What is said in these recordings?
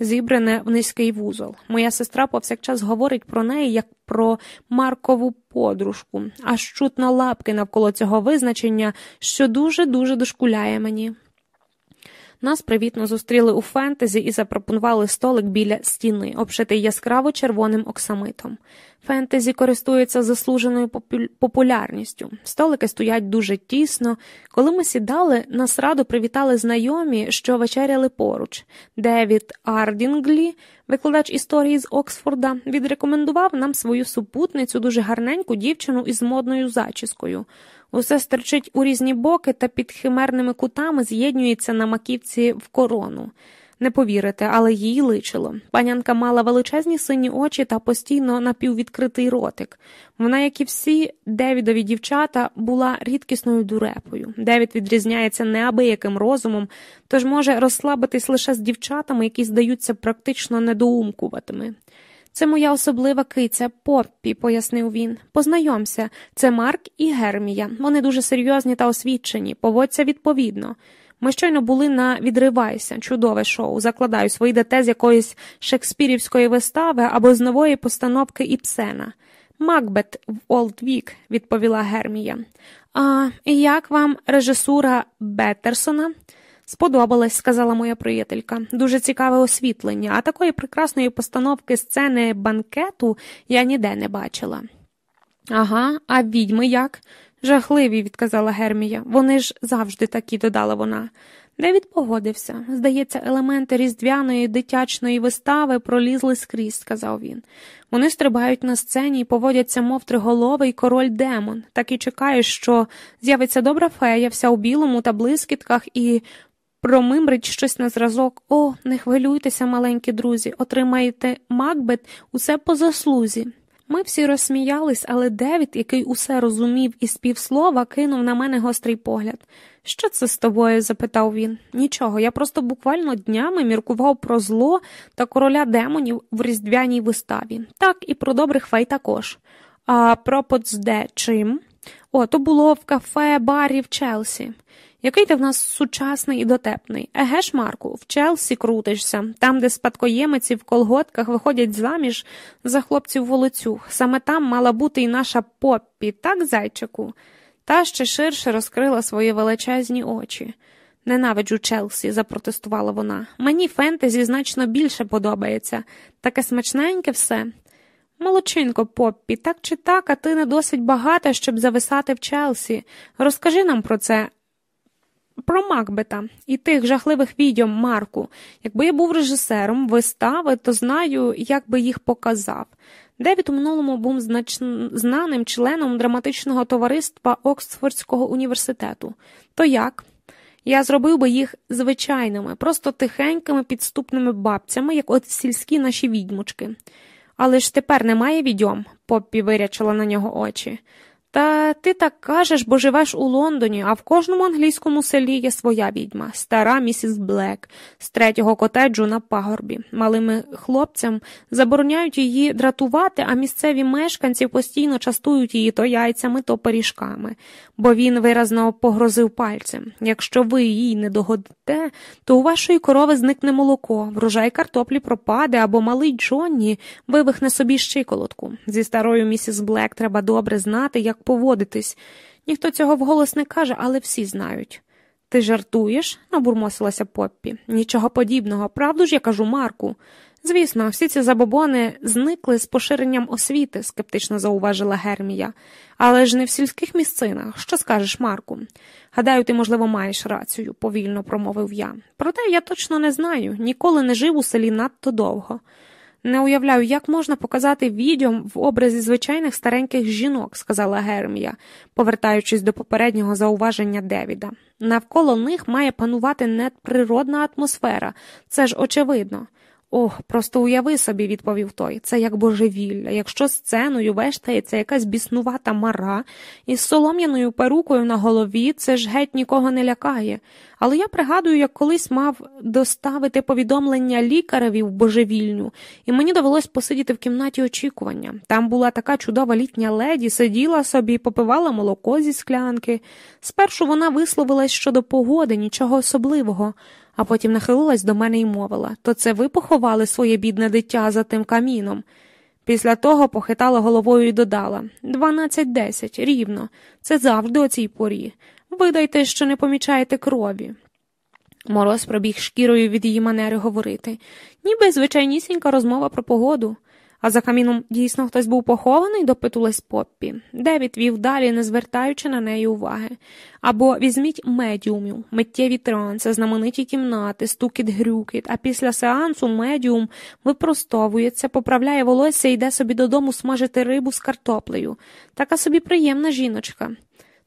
зібране в низький вузол. Моя сестра повсякчас говорить про неї як про Маркову подружку, аж чутно лапки навколо цього визначення, що дуже дуже дошкуляє мені. Нас привітно зустріли у фентезі і запропонували столик біля стіни, обшитий яскраво червоним оксамитом. Фентезі користується заслуженою популярністю. Столики стоять дуже тісно. Коли ми сідали, нас радо привітали знайомі, що вечеряли поруч. Девід Ардінглі, викладач історії з Оксфорда, відрекомендував нам свою супутницю, дуже гарненьку дівчину із модною зачіскою. Усе стерчить у різні боки та під химерними кутами з'єднюється на маківці в корону. Не повірите, але їй личило. Панянка мала величезні сині очі та постійно напіввідкритий ротик. Вона, як і всі Девідові дівчата, була рідкісною дурепою. Девід відрізняється неабияким розумом, тож може розслабитись лише з дівчатами, які здаються практично недоумкуватими. Це моя особлива киця Поппі, пояснив він. Познайомся, це Марк і Гермія. Вони дуже серйозні та освічені, поводься відповідно. Ми щойно були на відривайся, чудове шоу. Закладаюсь, ви йдете з якоїсь шекспірівської вистави або з нової постановки Іпсена. Макбет в Олдвік, відповіла Гермія. А як вам режисура Беттерсона? Сподобалось, сказала моя приятелька. Дуже цікаве освітлення, а такої прекрасної постановки сцени банкету я ніде не бачила. Ага, а відьми як? Жахливі, відказала Гермія. Вони ж завжди такі, додала вона. Девід погодився. Здається, елементи різдвяної дитячної вистави пролізли скрізь, сказав він. Вони стрибають на сцені і поводяться, мов триголовий король демон, так і чекаєш, що з'явиться добра фея, вся у білому та блискітках, і промимрить щось на зразок. О, не хвилюйтеся, маленькі друзі, отримаєте Макбет усе по заслузі. Ми всі розсміялись, але Девід, який усе розумів із півслова, кинув на мене гострий погляд. Що це з тобою? запитав він. Нічого, я просто буквально днями міркував про зло та короля демонів в різдвяній виставі, так і про добрих фей також. А про Потсде чим? О, то було в кафе барі в Челсі. Який ти в нас сучасний і дотепний? Еге ж, Марку, в Челсі крутишся, там, де спадкоємиці в колготках виходять заміж за хлопців волоцюг. Саме там мала бути і наша поппі, так, зайчику? Та ще ширше розкрила свої величезні очі. Ненавиджу Челсі, запротестувала вона. Мені фентезі значно більше подобається. Таке смачненьке все. Молодчинко, Поппі, так чи так, а ти не досить багата, щоб зависати в Челсі. Розкажи нам про це, про Макбета і тих жахливих відьом Марку. Якби я був режисером вистави, то знаю, як би їх показав. Девід у минулому був знаним членом драматичного товариства Оксфордського університету. То як? Я зробив би їх звичайними, просто тихенькими підступними бабцями, як от сільські наші відьмочки. Але ж тепер немає відьом, Поппі вирячила на нього очі. Та ти так кажеш, бо живеш у Лондоні, а в кожному англійському селі є своя відьма, стара місіс Блек, з третього котеджу на пагорбі. Малими хлопцям забороняють її дратувати, а місцеві мешканці постійно частують її то яйцями, то пиріжками, бо він виразно погрозив пальцем. Якщо ви їй не догодите, то у вашої корови зникне молоко, врожай картоплі пропаде, або малий Джонні вивихне собі щиколотку. Зі старою місіс Блек треба добре знати, як поводитись. Ніхто цього вголос не каже, але всі знають. Ти жартуєш? набурмосилася Поппі. Нічого подібного, правду ж я кажу Марку. Звісно, всі ці забобони зникли з поширенням освіти, скептично зауважила Гермія, але ж не в сільських місцинах. Що скажеш, Марку? Гадаю, ти, можливо, маєш рацію, повільно промовив я. Проте я точно не знаю, ніколи не жив у селі надто довго. Не уявляю, як можна показати відьом в образі звичайних стареньких жінок, сказала Гермія, повертаючись до попереднього зауваження Девіда. Навколо них має панувати надприродна атмосфера, це ж очевидно. Ох, просто уяви собі, відповів той, це як божевілля. Якщо сценою вештається якась біснувата мара із солом'яною перукою на голові, це ж геть нікого не лякає. Але я пригадую, як колись мав доставити повідомлення лікареві в божевільню, і мені довелось посидіти в кімнаті очікування. Там була така чудова літня леді, сиділа собі, попивала молоко зі склянки. Спершу вона висловилась щодо погоди, нічого особливого. А потім нахилилась до мене і мовила то це ви поховали своє бідне дитя за тим каміном. Після того похитала головою і додала дванадцять десять, рівно, це завжди о цій порі. Видайте, що не помічаєте крові. Мороз пробіг шкірою від її манери говорити, ніби звичайнісінька розмова про погоду. А за каміном дійсно хтось був похований, допитулась Поппі. Девід вів далі, не звертаючи на неї уваги. Або візьміть медіумів, миттєві транси, знамениті кімнати, стукіт грюкіт, а після сеансу медіум випростовується, поправляє волосся і йде собі додому смажити рибу з картоплею. Така собі приємна жіночка.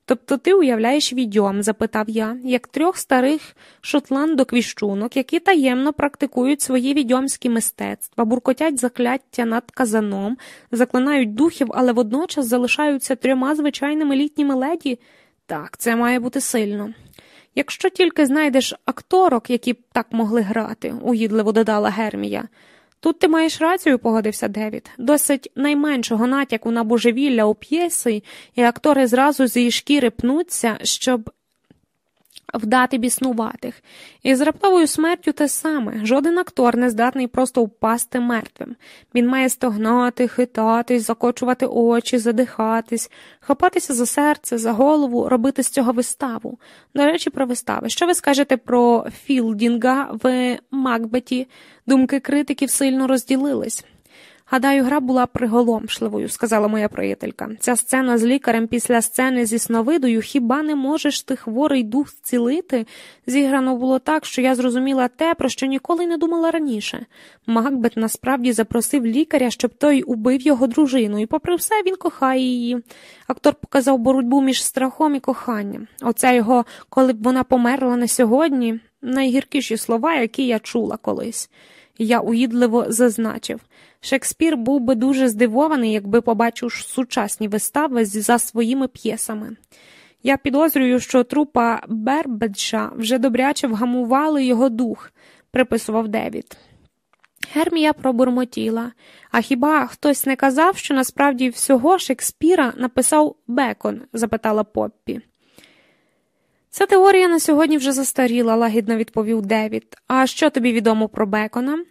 Тобто ти уявляєш відьом, запитав я, як трьох старих шотландок-віщунок, які таємно практикують свої відьомські мистецтва, буркотять закляття над казаном, заклинають духів, але водночас залишаються трьома звичайними літніми леді. Так, це має бути сильно. Якщо тільки знайдеш акторок, які б так могли грати, угідливо додала Гермія. Тут ти маєш рацію, погодився Девід. Досить найменшого натяку на божевілля у п'єси, і актори зразу з її шкіри пнуться, щоб вдати біснуватих. І з раптовою смертю те саме. Жоден актор не здатний просто впасти мертвим. Він має стогнати, хитатись, закочувати очі, задихатись, хапатися за серце, за голову, робити з цього виставу. До речі, про вистави. Що ви скажете про Філдінга в Макбеті? Думки критиків сильно розділились. Гадаю, гра була приголомшливою, сказала моя приятелька. Ця сцена з лікарем після сцени зі сновидою хіба не можеш ти хворий дух зцілити? Зіграно було так, що я зрозуміла те, про що ніколи не думала раніше. Макбет насправді запросив лікаря, щоб той убив його дружину, і, попри все, він кохає її. Актор показав боротьбу між страхом і коханням. Оця його, коли б вона померла не сьогодні, найгіркіші слова, які я чула колись. Я уїдливо зазначив. Шекспір був би дуже здивований, якби побачив сучасні вистави за своїми п'єсами. Я підозрюю, що трупа Бербеджа вже добряче вгамували його дух, приписував Девід. Гермія пробурмотіла. А хіба хтось не казав, що насправді всього Шекспіра написав Бекон? запитала Поппі. Ця теорія на сьогодні вже застаріла, лагідно відповів Девід. А що тобі відомо про Бекона?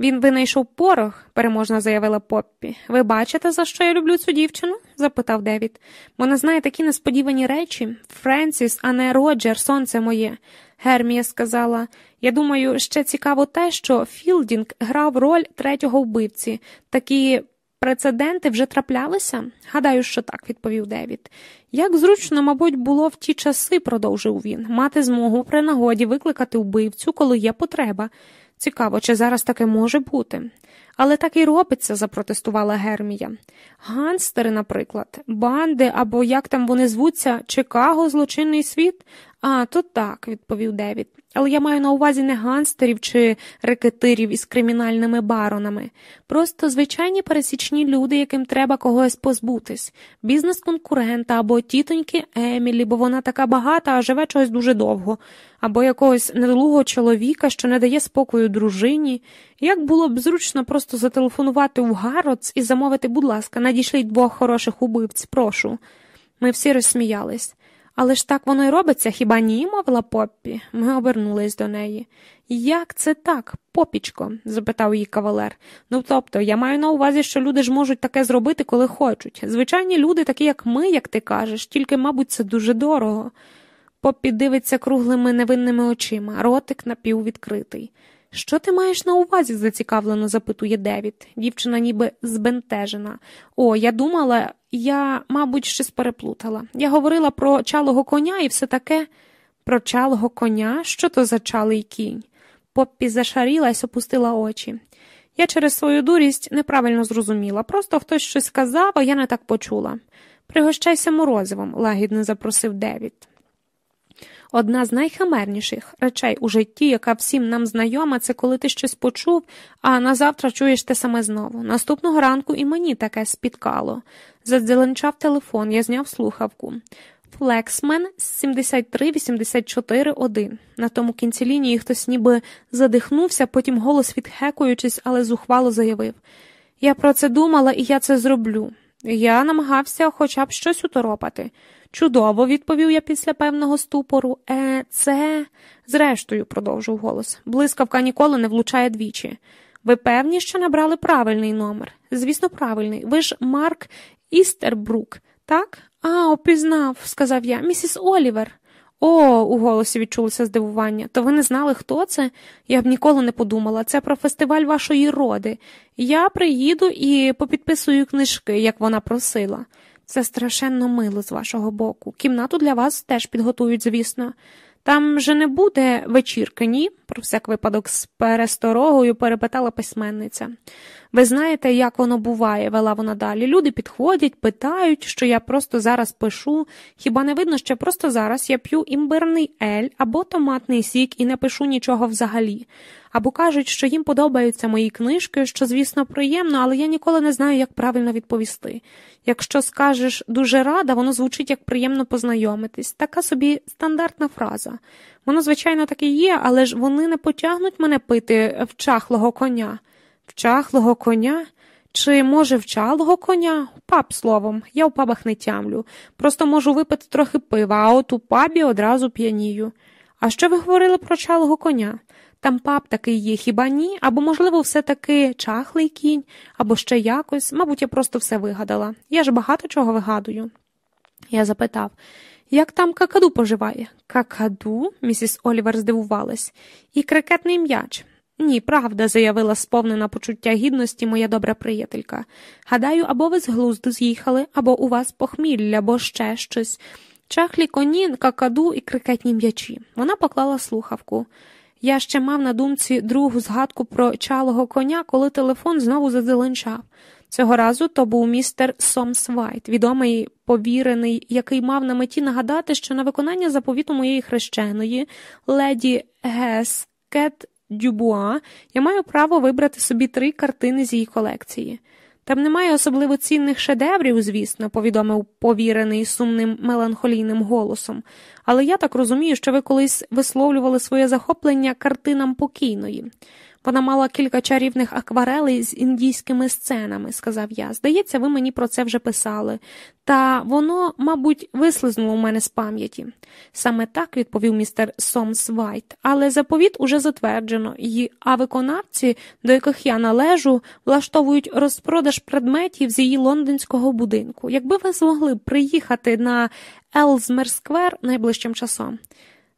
Він винайшов порох, переможно заявила Поппі. Ви бачите, за що я люблю цю дівчину? запитав Девід. Вона знає такі несподівані речі. Френсіс, а не Роджер, сонце моє. Гермія сказала. Я думаю, ще цікаво те, що Філдінг грав роль третього вбивці. Такі прецеденти вже траплялися? Гадаю, що так, відповів Девід. Як зручно, мабуть, було в ті часи, продовжив він, мати змогу при нагоді викликати вбивцю, коли є потреба. Цікаво, чи зараз таке може бути. Але так і робиться, запротестувала Гермія. Ганстери, наприклад, банди або як там вони звуться, Чикаго, злочинний світ? А, то так, відповів Девід. Але я маю на увазі не ганстерів чи рекетирів із кримінальними баронами, просто звичайні пересічні люди, яким треба когось позбутись, бізнес-конкурента або тітоньки Емілі, бо вона така багата, а живе чогось дуже довго, або якогось недолугого чоловіка, що не дає спокою дружині. Як було б зручно просто зателефонувати в Гароц і замовити, будь ласка, надішліть двох хороших убивць, прошу. Ми всі розсміялись. Але ж так воно й робиться, хіба ні? мовила Поппі. Ми обернулись до неї. Як це так, попічко? запитав її кавалер. Ну тобто, я маю на увазі, що люди ж можуть таке зробити, коли хочуть. Звичайні люди, такі як ми, як ти кажеш, тільки, мабуть, це дуже дорого. Поппі дивиться круглими невинними очима, ротик напіввідкритий. Що ти маєш на увазі? зацікавлено запитує Девід. Дівчина ніби збентежена. О, я думала, я, мабуть, щось переплутала. Я говорила про чалого коня і все таке. Про чалого коня? Що то за чалий кінь? Поппі зашарілась, опустила очі. Я через свою дурість неправильно зрозуміла. Просто хтось щось сказав, а я не так почула. Пригощайся морозивом, лагідно запросив Девід. Одна з найхимерніших речей у житті, яка всім нам знайома, це коли ти щось почув, а назавтра чуєш те саме знову. Наступного ранку і мені таке спіткало. Задзеленчав телефон, я зняв слухавку. Флексмен 73841. На тому кінці лінії хтось ніби задихнувся, потім голос відхекуючись, але зухвало заявив Я про це думала і я це зроблю. Я намагався хоча б щось уторопати. Чудово, відповів я після певного ступору. Е, це. Зрештою, продовжив голос. Блискавка ніколи не влучає двічі. Ви певні, що набрали правильний номер? Звісно, правильний. Ви ж Марк Істербрук, так? А, опізнав, сказав я, місіс Олівер. О, у голосі відчулося здивування. То ви не знали, хто це? Я б ніколи не подумала. Це про фестиваль вашої роди. Я приїду і попідписую книжки, як вона просила. Це страшенно мило з вашого боку. Кімнату для вас теж підготують, звісно. Там же не буде вечірки, ні? про всяк випадок з пересторогою перепитала письменниця. Ви знаєте, як воно буває, вела вона далі. Люди підходять, питають, що я просто зараз пишу. Хіба не видно, що просто зараз я п'ю імбирний ель або томатний сік і не пишу нічого взагалі. Або кажуть, що їм подобаються мої книжки, що, звісно, приємно, але я ніколи не знаю, як правильно відповісти. Якщо скажеш дуже рада, воно звучить як приємно познайомитись. Така собі стандартна фраза. Воно, звичайно, таки є, але ж вони не потягнуть мене пити в чахлого коня. Вчахлого коня? Чи, може, вчалого коня? Паб словом, я в пабах не тямлю. Просто можу випити трохи пива, а от у пабі одразу п'янію. А що ви говорили про чалого коня? Там паб такий є, хіба ні? Або, можливо, все таки чахлий кінь, або ще якось. Мабуть, я просто все вигадала. Я ж багато чого вигадую. Я запитав, як там какаду поживає? Какаду? місіс Олівер здивувалась. І крикетний м'яч. Ні, правда, заявила сповнена почуття гідності моя добра приятелька. Гадаю, або ви з глузду з'їхали, або у вас похмілля, або ще щось. Чахлі коні, какаду і крикетні м'ячі. Вона поклала слухавку. Я ще мав на думці другу згадку про чалого коня, коли телефон знову задзеленчав. Цього разу то був містер Сомс Вайт, відомий повірений, який мав на меті нагадати, що на виконання заповіту моєї хрещеної, леді Гескет Дюбуа, я маю право вибрати собі три картини з її колекції. Там немає особливо цінних шедеврів, звісно, повідомив повірений сумним меланхолійним голосом, але я так розумію, що ви колись висловлювали своє захоплення картинам покійної. Вона мала кілька чарівних акварелей з індійськими сценами, сказав я. Здається, ви мені про це вже писали, та воно, мабуть, вислизнуло у мене з пам'яті. Саме так відповів містер Сомс Вайт, але заповіт уже затверджено, і, а виконавці, до яких я належу, влаштовують розпродаж предметів з її лондонського будинку. Якби ви змогли приїхати на Елзмер Сквер найближчим часом.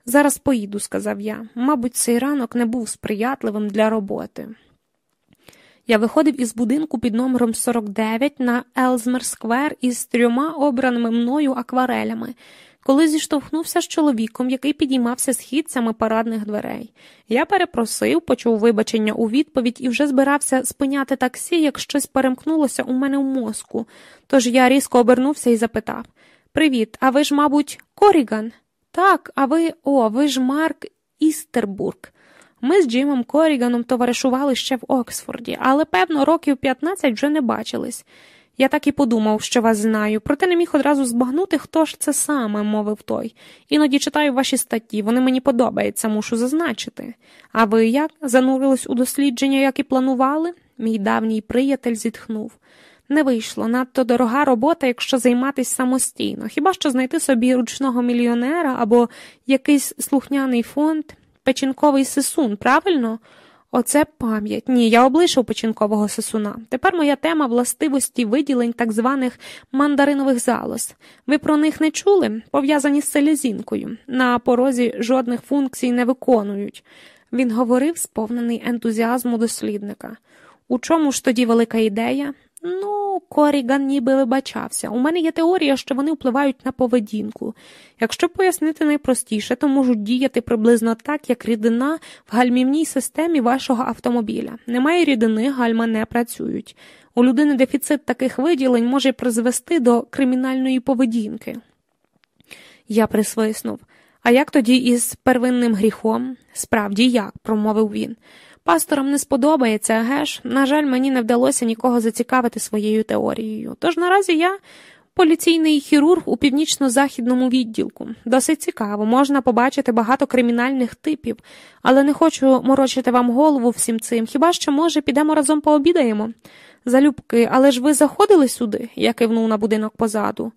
Зараз поїду, сказав я. Мабуть, цей ранок не був сприятливим для роботи. Я виходив із будинку під номером 49 на Елзмер Сквер із трьома обраними мною акварелями, коли зіштовхнувся з чоловіком, який підіймався східцями парадних дверей. Я перепросив, почув вибачення у відповідь і вже збирався спиняти таксі, як щось перемкнулося у мене в мозку. Тож я різко обернувся і запитав Привіт, а ви ж, мабуть, Коріган? Так, а ви, о, ви ж Марк Істербург. Ми з Джимом Коріганом товаришували ще в Оксфорді, але, певно, років 15 вже не бачились. Я так і подумав, що вас знаю, проте не міг одразу збагнути, хто ж це саме, мовив той. Іноді читаю ваші статті, вони мені подобаються, мушу зазначити. А ви як? Занурились у дослідження, як і планували? Мій давній приятель зітхнув. Не вийшло надто дорога робота, якщо займатися самостійно, хіба що знайти собі ручного мільйонера або якийсь слухняний фонд, печінковий сисун, правильно? Оце пам'ять. Ні, я облишив печінкового сисуна. Тепер моя тема властивості виділень так званих мандаринових залоз. Ви про них не чули? Пов'язані з селезінкою. На порозі жодних функцій не виконують. Він говорив, сповнений ентузіазму дослідника. У чому ж тоді велика ідея? Ну, Коріган ніби вибачався. У мене є теорія, що вони впливають на поведінку. Якщо пояснити найпростіше, то можуть діяти приблизно так, як рідина в гальмівній системі вашого автомобіля. Немає рідини, гальма не працюють. У людини дефіцит таких виділень може призвести до кримінальної поведінки. Я присвиснув. А як тоді із первинним гріхом? Справді як, промовив він. Пасторам не сподобається, геш. На жаль, мені не вдалося нікого зацікавити своєю теорією. Тож наразі я поліційний хірург у північно-західному відділку. Досить цікаво, можна побачити багато кримінальних типів, але не хочу морочити вам голову всім цим. Хіба що, може, підемо разом пообідаємо? Залюбки, але ж ви заходили сюди? я кивнув на будинок позаду.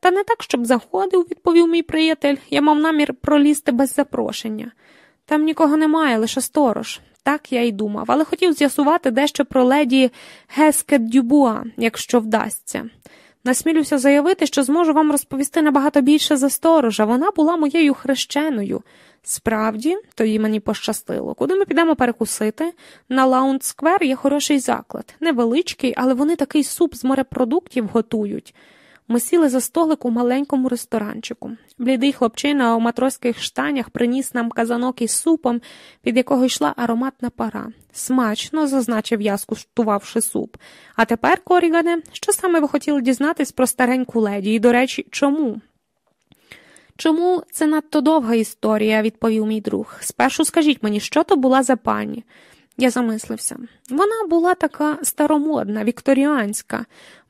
Та не так, щоб заходив, відповів мій приятель. Я мав намір пролізти без запрошення. Там нікого немає, лише сторож. Так я й думав, але хотів з'ясувати дещо про леді Гескет Дюбуа, якщо вдасться. Насмілюся заявити, що зможу вам розповісти набагато більше за сторожа. Вона була моєю хрещеною. Справді, тоді мені пощастило. Куди ми підемо перекусити? На Лаундс Сквер є хороший заклад, невеличкий, але вони такий суп з морепродуктів готують. Ми сіли за столик у маленькому ресторанчику. Блідий хлопчина у матроських штанях приніс нам казанок із супом, від якого йшла ароматна пара. Смачно, зазначив я, скуштувавши суп. А тепер, Корігане, що саме ви хотіли дізнатись про стареньку леді, і, до речі, чому? Чому це надто довга історія, відповів мій друг. Спершу скажіть мені, що то була за пані? Я замислився. Вона була така старомодна, вікторіанська,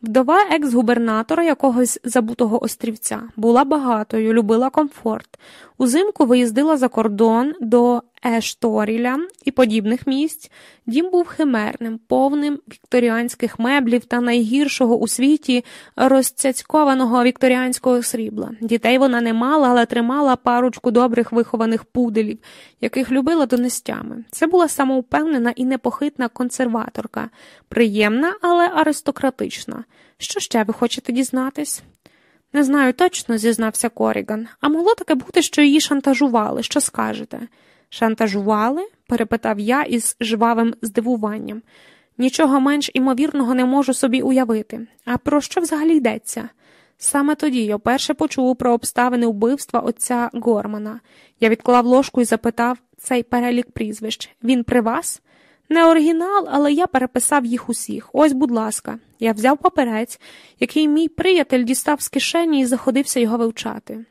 вдова екс-губернатора якогось забутого острівця, була багатою, любила комфорт. Узимку виїздила за кордон до Ешторіля і подібних місць. Дім був химерним, повним вікторіанських меблів та найгіршого у світі розцяцькованого вікторіанського срібла. Дітей вона не мала, але тримала парочку добрих вихованих пуделів, яких любила донестями. Це була самоупевнена і непохитна консерваторка, приємна, але аристократична. Що ще ви хочете дізнатись? Не знаю точно, зізнався Коріган, а могло таке бути, що її шантажували. Що скажете? Шантажували? перепитав я із жвавим здивуванням. Нічого менш імовірного не можу собі уявити. А про що взагалі йдеться? Саме тоді я вперше почув про обставини вбивства отця Гормана. Я відклав ложку і запитав цей перелік прізвищ. Він при вас? Не оригінал, але я переписав їх усіх. Ось, будь ласка, я взяв паперець, який мій приятель дістав з кишені і заходився його вивчати.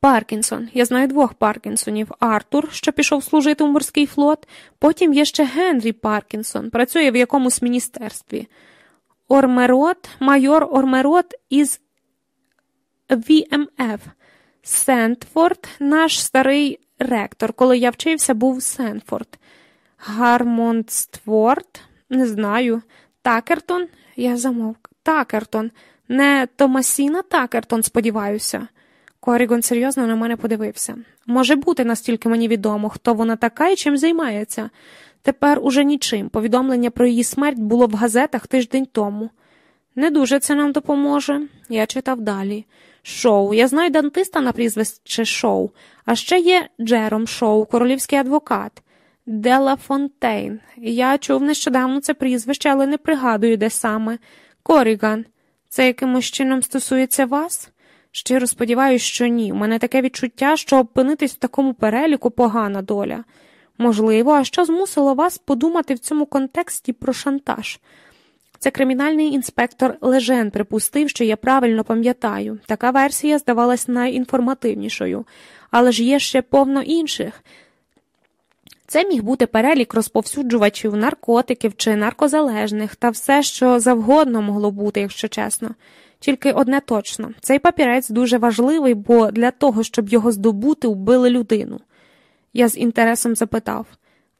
Паркінсон, я знаю двох Паркінсонів. Артур, що пішов служити у морський флот, потім є ще Генрі Паркінсон, працює в якомусь міністерстві. Ормерот, майор Ормерот із ВМФ. Сентфорд, наш старий ректор, коли я вчився, був Сенфорд. Гармонстворд? Не знаю. Такертон? Я замовк. Такертон. Не Томасіна Такертон, сподіваюся. Корігон серйозно на мене подивився. Може бути, настільки мені відомо, хто вона така і чим займається. Тепер уже нічим. Повідомлення про її смерть було в газетах тиждень тому. Не дуже це нам допоможе. Я читав далі. Шоу. Я знаю дантиста на прізвище Шоу, а ще є Джером Шоу, королівський адвокат. Дела Фонтейн. Я чув нещодавно це прізвище, але не пригадую, де саме. Коріган. Це якимось чином стосується вас? Щиро сподіваюся, що ні. У мене таке відчуття, що опинитись в такому переліку погана доля. Можливо, а що змусило вас подумати в цьому контексті про шантаж? Це кримінальний інспектор Лежен припустив, що я правильно пам'ятаю. Така версія здавалась найінформативнішою, але ж є ще повно інших. Це міг бути перелік розповсюджувачів наркотиків чи наркозалежних та все, що завгодно могло бути, якщо чесно. Тільки одне точно цей папірець дуже важливий, бо для того, щоб його здобути, вбили людину. Я з інтересом запитав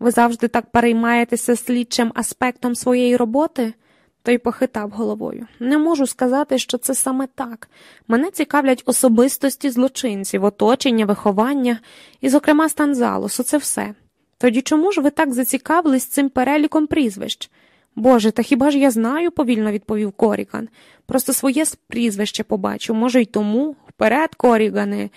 ви завжди так переймаєтеся слідчим аспектом своєї роботи? Той похитав головою. Не можу сказати, що це саме так. Мене цікавлять особистості злочинців, оточення, виховання і, зокрема, стан залосу, це все. Тоді чому ж ви так зацікавились цим переліком прізвищ? Боже, та хіба ж я знаю, повільно відповів Коріган. Просто своє прізвище побачу, може, й тому. Вперед, Корігане.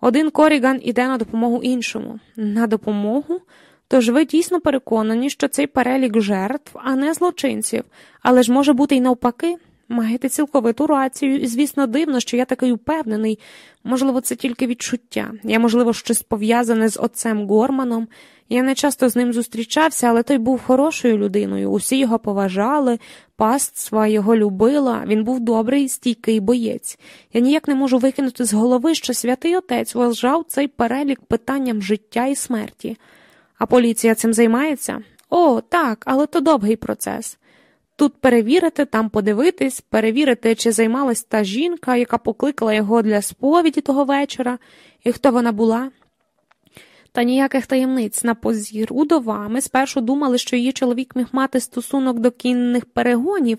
Один Коріган іде на допомогу іншому. На допомогу? Тож ви дійсно переконані, що цей перелік жертв, а не злочинців, але ж може бути й навпаки. Маєте цілковиту рацію, і, звісно, дивно, що я такий упевнений. Можливо, це тільки відчуття. Я, можливо, щось пов'язане з отцем Горманом. Я не часто з ним зустрічався, але той був хорошою людиною. Усі його поважали, паства його любила, він був добрий, стійкий боєць. Я ніяк не можу викинути з голови, що святий отець вважав цей перелік питанням життя і смерті. А поліція цим займається? О, так, але то довгий процес. Тут перевірити, там подивитись, перевірити, чи займалась та жінка, яка покликала його для сповіді того вечора, і хто вона була. Та ніяких таємниць на позір удова. Ми спершу думали, що її чоловік міг мати стосунок до кінних перегонів,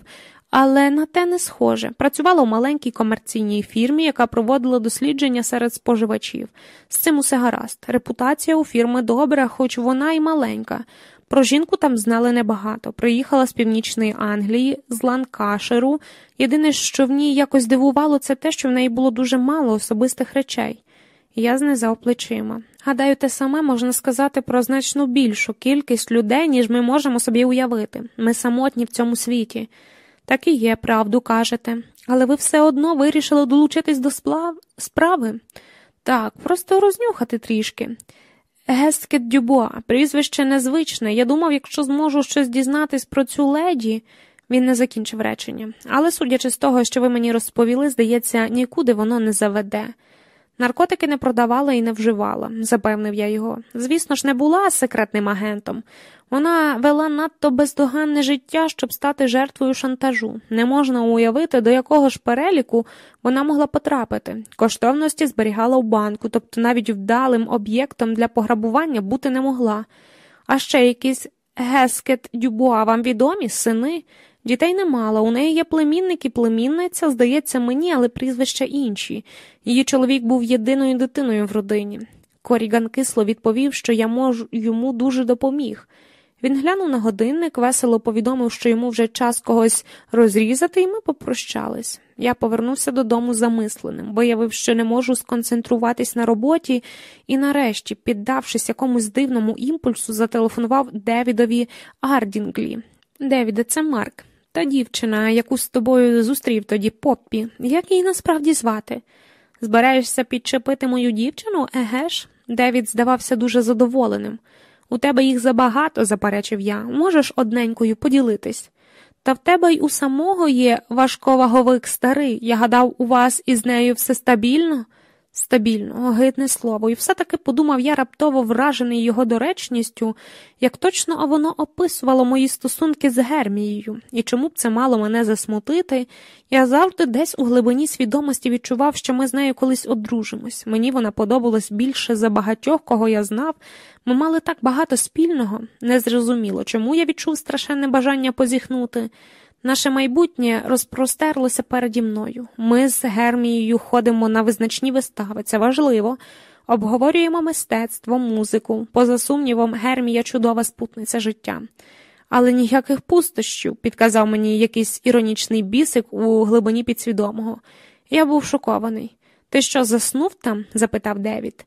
але на те не схоже. Працювала у маленькій комерційній фірмі, яка проводила дослідження серед споживачів. З цим усе гаразд. Репутація у фірми добра, хоч вона і маленька. Про жінку там знали небагато. Приїхала з північної Англії, з Ланкашеру. Єдине, що в ній якось дивувало, це те, що в неї було дуже мало особистих речей. Я знизав плечима. Гадаю, те саме можна сказати про значно більшу кількість людей, ніж ми можемо собі уявити. Ми самотні в цьому світі. Так і є, правду кажете. Але ви все одно вирішили долучитись до сплав... справи? Так, просто рознюхати трішки. Гескет Дюбуа, прізвище незвичне. Я думав, якщо зможу щось дізнатись про цю леді. Він не закінчив речення, але, судячи з того, що ви мені розповіли, здається, нікуди воно не заведе. Наркотики не продавала і не вживала, запевнив я його. Звісно ж, не була секретним агентом. Вона вела надто бездоганне життя, щоб стати жертвою шантажу. Не можна уявити, до якого ж переліку вона могла потрапити. Коштовності зберігала в банку, тобто навіть вдалим об'єктом для пограбування бути не могла. А ще якийсь гескет Дюбуа вам відомі, сини. Дітей не мала, у неї є племінник і племінниця, здається мені, але прізвища інші. Її чоловік був єдиною дитиною в родині. Коріган кисло відповів, що я можу йому дуже допоміг. Він глянув на годинник, весело повідомив, що йому вже час когось розрізати, і ми попрощались. Я повернувся додому замисленим, виявив, що не можу сконцентруватись на роботі, і нарешті, піддавшись якомусь дивному імпульсу, зателефонував Девідові Ардінглі. Девіде, це Марк. Та дівчина, яку з тобою зустрів тоді Поппі, як її насправді звати? Збираєшся підчепити мою дівчину, еге ж? Девід здавався дуже задоволеним. У тебе їх забагато, заперечив я, можеш одненькою поділитись. Та в тебе й у самого є важковаговик старий. Я гадав, у вас із нею все стабільно? Стабільно, огидне слово, і все-таки подумав я раптово вражений його доречністю, як точно воно описувало мої стосунки з Гермією, і чому б це мало мене засмутити, я завжди десь у глибині свідомості відчував, що ми з нею колись одружимось. Мені вона подобалась більше за багатьох, кого я знав. Ми мали так багато спільного, незрозуміло, чому я відчув страшенне бажання позіхнути. Наше майбутнє розпростерлося переді мною. Ми з Гермією ходимо на визначні вистави, це важливо. Обговорюємо мистецтво, музику. Поза сумнівом, Гермія чудова спутниця життя. Але ніяких пустощів, підказав мені якийсь іронічний бісик у глибині підсвідомого. Я був шокований. Ти що, заснув там? запитав Девід.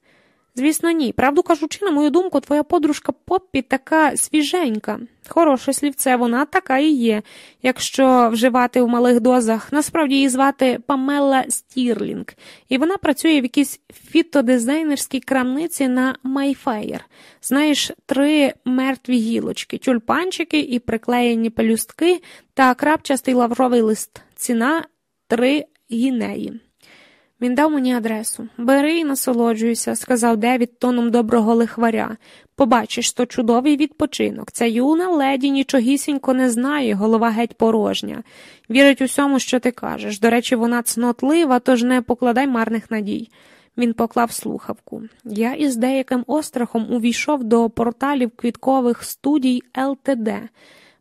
Звісно, ні. Правду кажучи, на мою думку, твоя подружка Поппі така свіженька. Хороше слівце, вона така і є, якщо вживати в малих дозах. Насправді її звати Памела Стірлінг, і вона працює в якійсь фітодизайнерській крамниці на Мейфеєр. Знаєш, три мертві гілочки, тюльпанчики і приклеєні пелюстки та крапчастий лавровий лист. Ціна три гінеї. Він дав мені адресу. Бери і насолоджуйся, сказав Девід тоном доброго лихваря. Побачиш, то чудовий відпочинок. Ця юна леді нічогісінько не знає, голова геть порожня. Вірить усьому, що ти кажеш. До речі, вона цнотлива, тож не покладай марних надій. Він поклав слухавку. Я із деяким острахом увійшов до порталів квіткових студій ЛТД.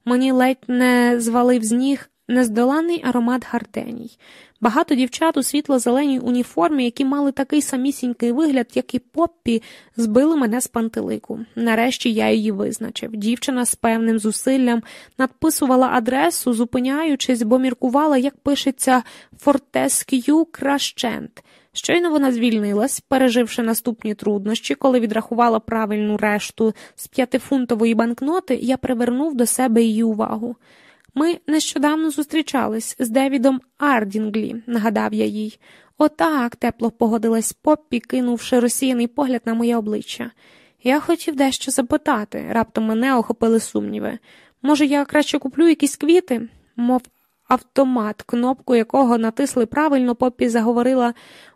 Мені ледь не звалив з ніг нездоланий аромат гартеній. Багато дівчат у світло-зеленій уніформі, які мали такий самісінький вигляд, як і Поппі, збили мене з пантелику. Нарешті я її визначив. Дівчина з певним зусиллям надписувала адресу, зупиняючись, бо міркувала, як пишеться Фортеск'ю Кращент. Щойно вона звільнилась, переживши наступні труднощі, коли відрахувала правильну решту з п'ятифунтової банкноти, я привернув до себе її увагу. Ми нещодавно зустрічались з Девідом Ардінглі, нагадав я їй. Отак, тепло погодилась Поппі, кинувши розсіяний погляд на моє обличчя. Я хотів дещо запитати, раптом мене охопили сумніви. Може, я краще куплю якісь квіти? Мов автомат, кнопку якого натисли правильно, Поппі заговорила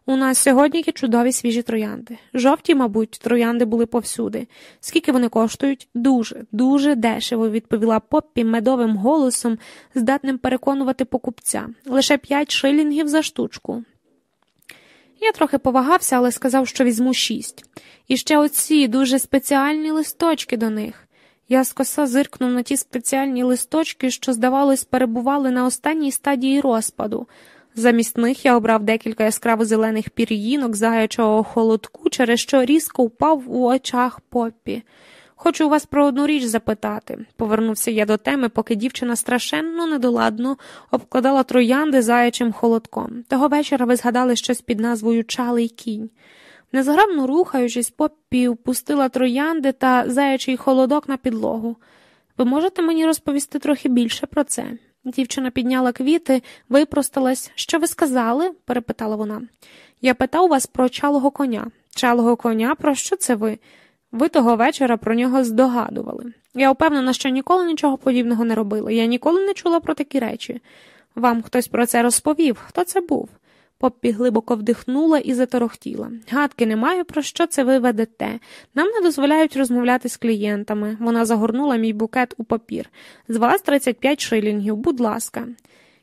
у нас сьогодні є чудові свіжі троянди. Жовті, мабуть, троянди були повсюди. Скільки вони коштують? Дуже, дуже дешево, відповіла Поппі медовим голосом, здатним переконувати покупця. Лише п'ять шилінгів за штучку. Я трохи повагався, але сказав, що візьму шість. І ще оці дуже спеціальні листочки до них. Я скоса зиркнув на ті спеціальні листочки, що, здавалось, перебували на останній стадії розпаду. Замість них я обрав декілька яскраво зелених пір'їнок заячого холодку, через що різко впав у очах поппі. Хочу вас про одну річ запитати. Повернувся я до теми, поки дівчина страшенно недоладно обкладала троянди заячим холодком. Того вечора ви згадали щось під назвою Чалий кінь. Незграбно рухаючись, поппі впустила троянди та заячий холодок на підлогу. Ви можете мені розповісти трохи більше про це? Дівчина підняла квіти, випросталась. Що ви сказали? перепитала вона. Я питав вас про чалого коня. Чалого коня, про що це ви? Ви того вечора про нього здогадували. Я впевнена, що ніколи нічого подібного не робила. Я ніколи не чула про такі речі. Вам хтось про це розповів? Хто це був? Поппі глибоко вдихнула і заторохтіла. Гадки не маю, про що це ви ведете. Нам не дозволяють розмовляти з клієнтами. Вона загорнула мій букет у папір. З вас 35 шилінгів, будь ласка.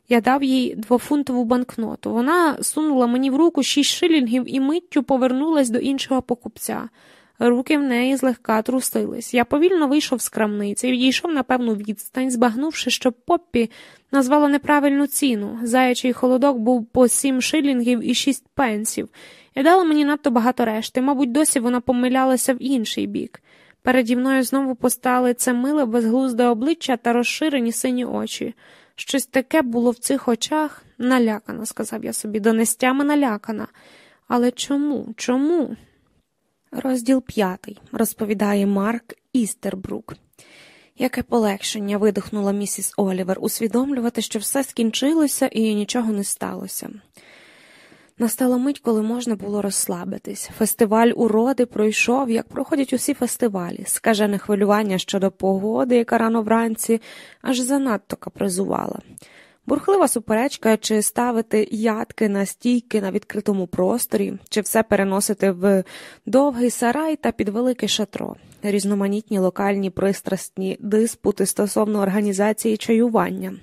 Я дав їй двофунтову банкноту. Вона сунула мені в руку шість шилінгів і миттю повернулась до іншого покупця. Руки в неї злегка трусились. Я повільно вийшов з крамниці відійшов на певну відстань, збагнувши, що Поппі назвала неправильну ціну. Заячий холодок був по сім шилінгів і шість пенсів, і дала мені надто багато решти. Мабуть, досі вона помилялася в інший бік. Переді мною знову постали це миле, безглузде обличчя та розширені сині очі. Щось таке було в цих очах налякана, сказав я собі, донестями налякана. Але чому? Чому? Розділ п'ятий, розповідає Марк Істербрук. Яке полегшення видихнула місіс Олівер, усвідомлювати, що все скінчилося і нічого не сталося. Настала мить, коли можна було розслабитись. Фестиваль уроди пройшов, як проходять усі фестивалі, скажене хвилювання щодо погоди, яка рано вранці аж занадто капризувала. Бурхлива суперечка, чи ставити ядки на стійки на відкритому просторі, чи все переносити в довгий сарай та під велике шатро, різноманітні локальні пристрасні диспути стосовно організації чаювання,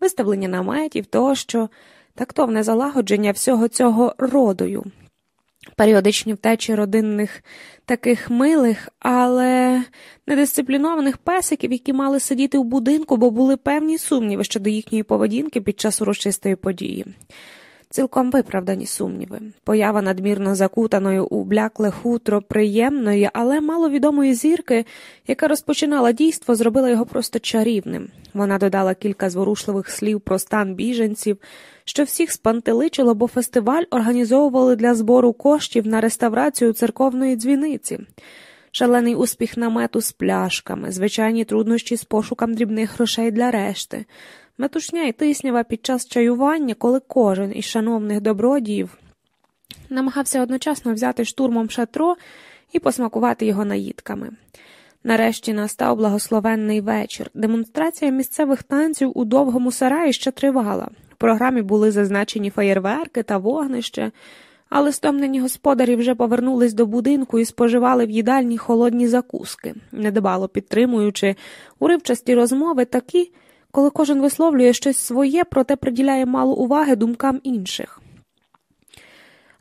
виставлення наметів тощо, тактовне залагодження всього цього родою, періодичні втечі родинних таких милих, але недисциплінованих песиків, які мали сидіти в будинку, бо були певні сумніви щодо їхньої поведінки під час урочистої події. Цілком виправдані сумніви. Поява надмірно закутаної у блякле хутро приємної, але маловідомої зірки, яка розпочинала дійство, зробила його просто чарівним. Вона додала кілька зворушливих слів про стан біженців, що всіх спантеличило, бо фестиваль організовували для збору коштів на реставрацію церковної дзвіниці. Шалений успіх намету з пляшками, звичайні труднощі з пошуком дрібних грошей для решти, метушня і тиснява під час чаювання, коли кожен із шановних добродіїв намагався одночасно взяти штурмом шатро і посмакувати його наїдками. Нарешті настав благословенний вечір. Демонстрація місцевих танців у довгому сараї ще тривала. В програмі були зазначені феєрверки та вогнище, але стомнені господарі вже повернулись до будинку і споживали в їдальні холодні закуски, недбало підтримуючи уривчасті розмови такі, коли кожен висловлює щось своє, проте приділяє мало уваги думкам інших.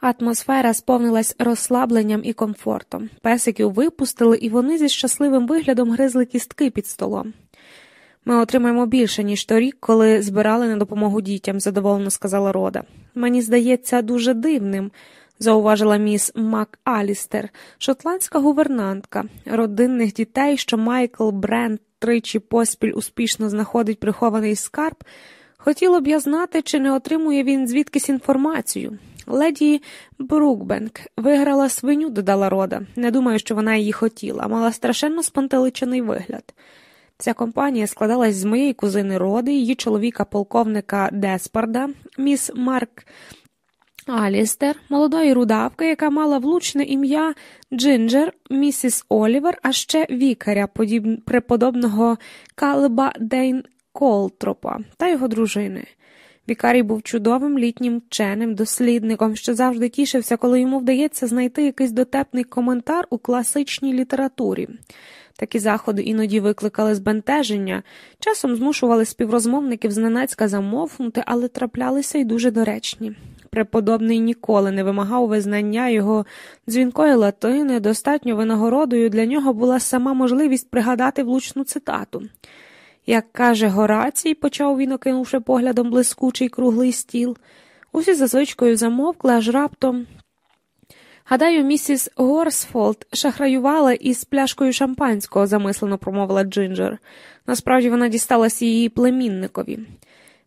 Атмосфера сповнилась розслабленням і комфортом. Песиків випустили, і вони зі щасливим виглядом гризли кістки під столом. Ми отримаємо більше, ніж торік, коли збирали на допомогу дітям, задоволено сказала Рода. Мені здається, дуже дивним, зауважила міс Мак Алістер, шотландська гувернантка, родинних дітей, що Майкл Брент тричі поспіль успішно знаходить прихований скарб. Хотіло б я знати, чи не отримує він звідкись інформацію. Леді Брукбенк виграла свиню, додала рода. Не думаю, що вона її хотіла, мала страшенно спантеличений вигляд. Ця компанія складалась з моєї кузини роди, її чоловіка, полковника Деспарда, міс Марк Алістер, молодої рудавки, яка мала влучне ім'я Джинджер, місіс Олівер, а ще вікаря, преподобного Калеба Дейн Колтропа та його дружини. Вікарій був чудовим літнім вченим дослідником, що завжди тішився, коли йому вдається знайти якийсь дотепний коментар у класичній літературі. Такі заходи іноді викликали збентеження, часом змушували співрозмовників зненацька замовкнути, але траплялися й дуже доречні. Преподобний ніколи не вимагав визнання його дзвінкої латини, достатньо винагородою для нього була сама можливість пригадати влучну цитату. Як каже Горацій, почав він, окинувши поглядом блискучий круглий стіл, усі за звичкою замовкли, аж раптом. Гадаю, місіс Горсфолд шахраювала із пляшкою шампанського, замислено промовила Джинджер. Насправді вона дісталась її племінникові.